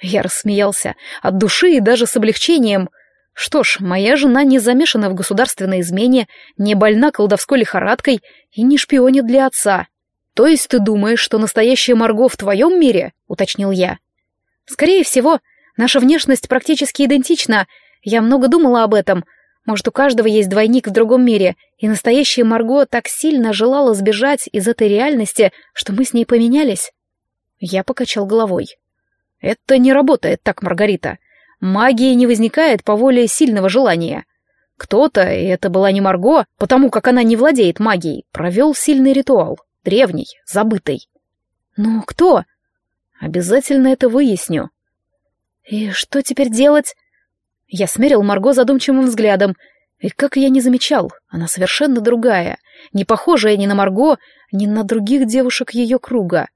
Я рассмеялся, от души и даже с облегчением — что ж, моя жена не замешана в государственной измене, не больна колдовской лихорадкой и не шпионит для отца. То есть ты думаешь, что настоящая Марго в твоем мире? Уточнил я. Скорее всего, наша внешность практически идентична. Я много думала об этом. Может, у каждого есть двойник в другом мире, и настоящая Марго так сильно желала сбежать из этой реальности, что мы с ней поменялись. Я покачал головой. Это не работает так, Маргарита. Магия не возникает по воле сильного желания. Кто-то, и это была не Марго, потому как она не владеет магией, провел сильный ритуал, древний, забытый. Но кто? Обязательно это выясню. И что теперь делать? Я смерил Марго задумчивым взглядом, и как я не замечал, она совершенно другая, не похожая ни на Марго, ни на других девушек ее круга.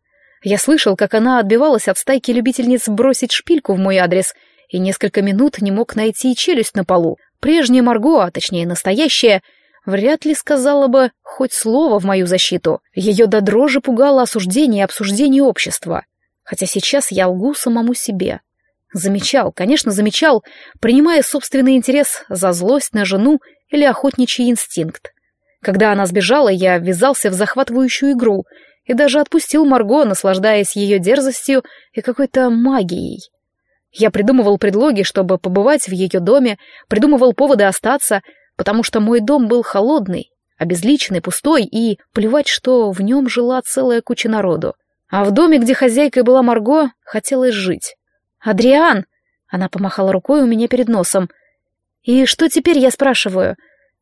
Я слышал, как она отбивалась от стайки любительниц бросить шпильку в мой адрес — и несколько минут не мог найти челюсть на полу. Прежняя Марго, а точнее настоящая, вряд ли сказала бы хоть слово в мою защиту. Ее до дрожи пугало осуждение и обсуждение общества. Хотя сейчас я лгу самому себе. Замечал, конечно, замечал, принимая собственный интерес за злость на жену или охотничий инстинкт. Когда она сбежала, я ввязался в захватывающую игру и даже отпустил Марго, наслаждаясь ее дерзостью и какой-то магией. Я придумывал предлоги, чтобы побывать в ее доме, придумывал поводы остаться, потому что мой дом был холодный, обезличенный, пустой, и плевать, что в нем жила целая куча народу. А в доме, где хозяйкой была Марго, хотелось жить. «Адриан!» — она помахала рукой у меня перед носом. «И что теперь, я спрашиваю?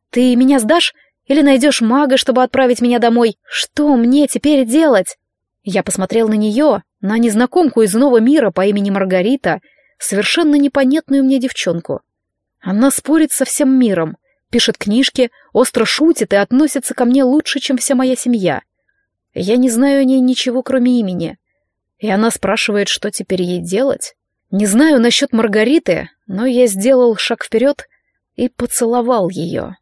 Ты меня сдашь или найдешь мага, чтобы отправить меня домой? Что мне теперь делать?» Я посмотрел на нее, на незнакомку из нового мира по имени Маргарита — совершенно непонятную мне девчонку. Она спорит со всем миром, пишет книжки, остро шутит и относится ко мне лучше, чем вся моя семья. Я не знаю о ней ничего, кроме имени. И она спрашивает, что теперь ей делать. Не знаю насчет Маргариты, но я сделал шаг вперед и поцеловал ее.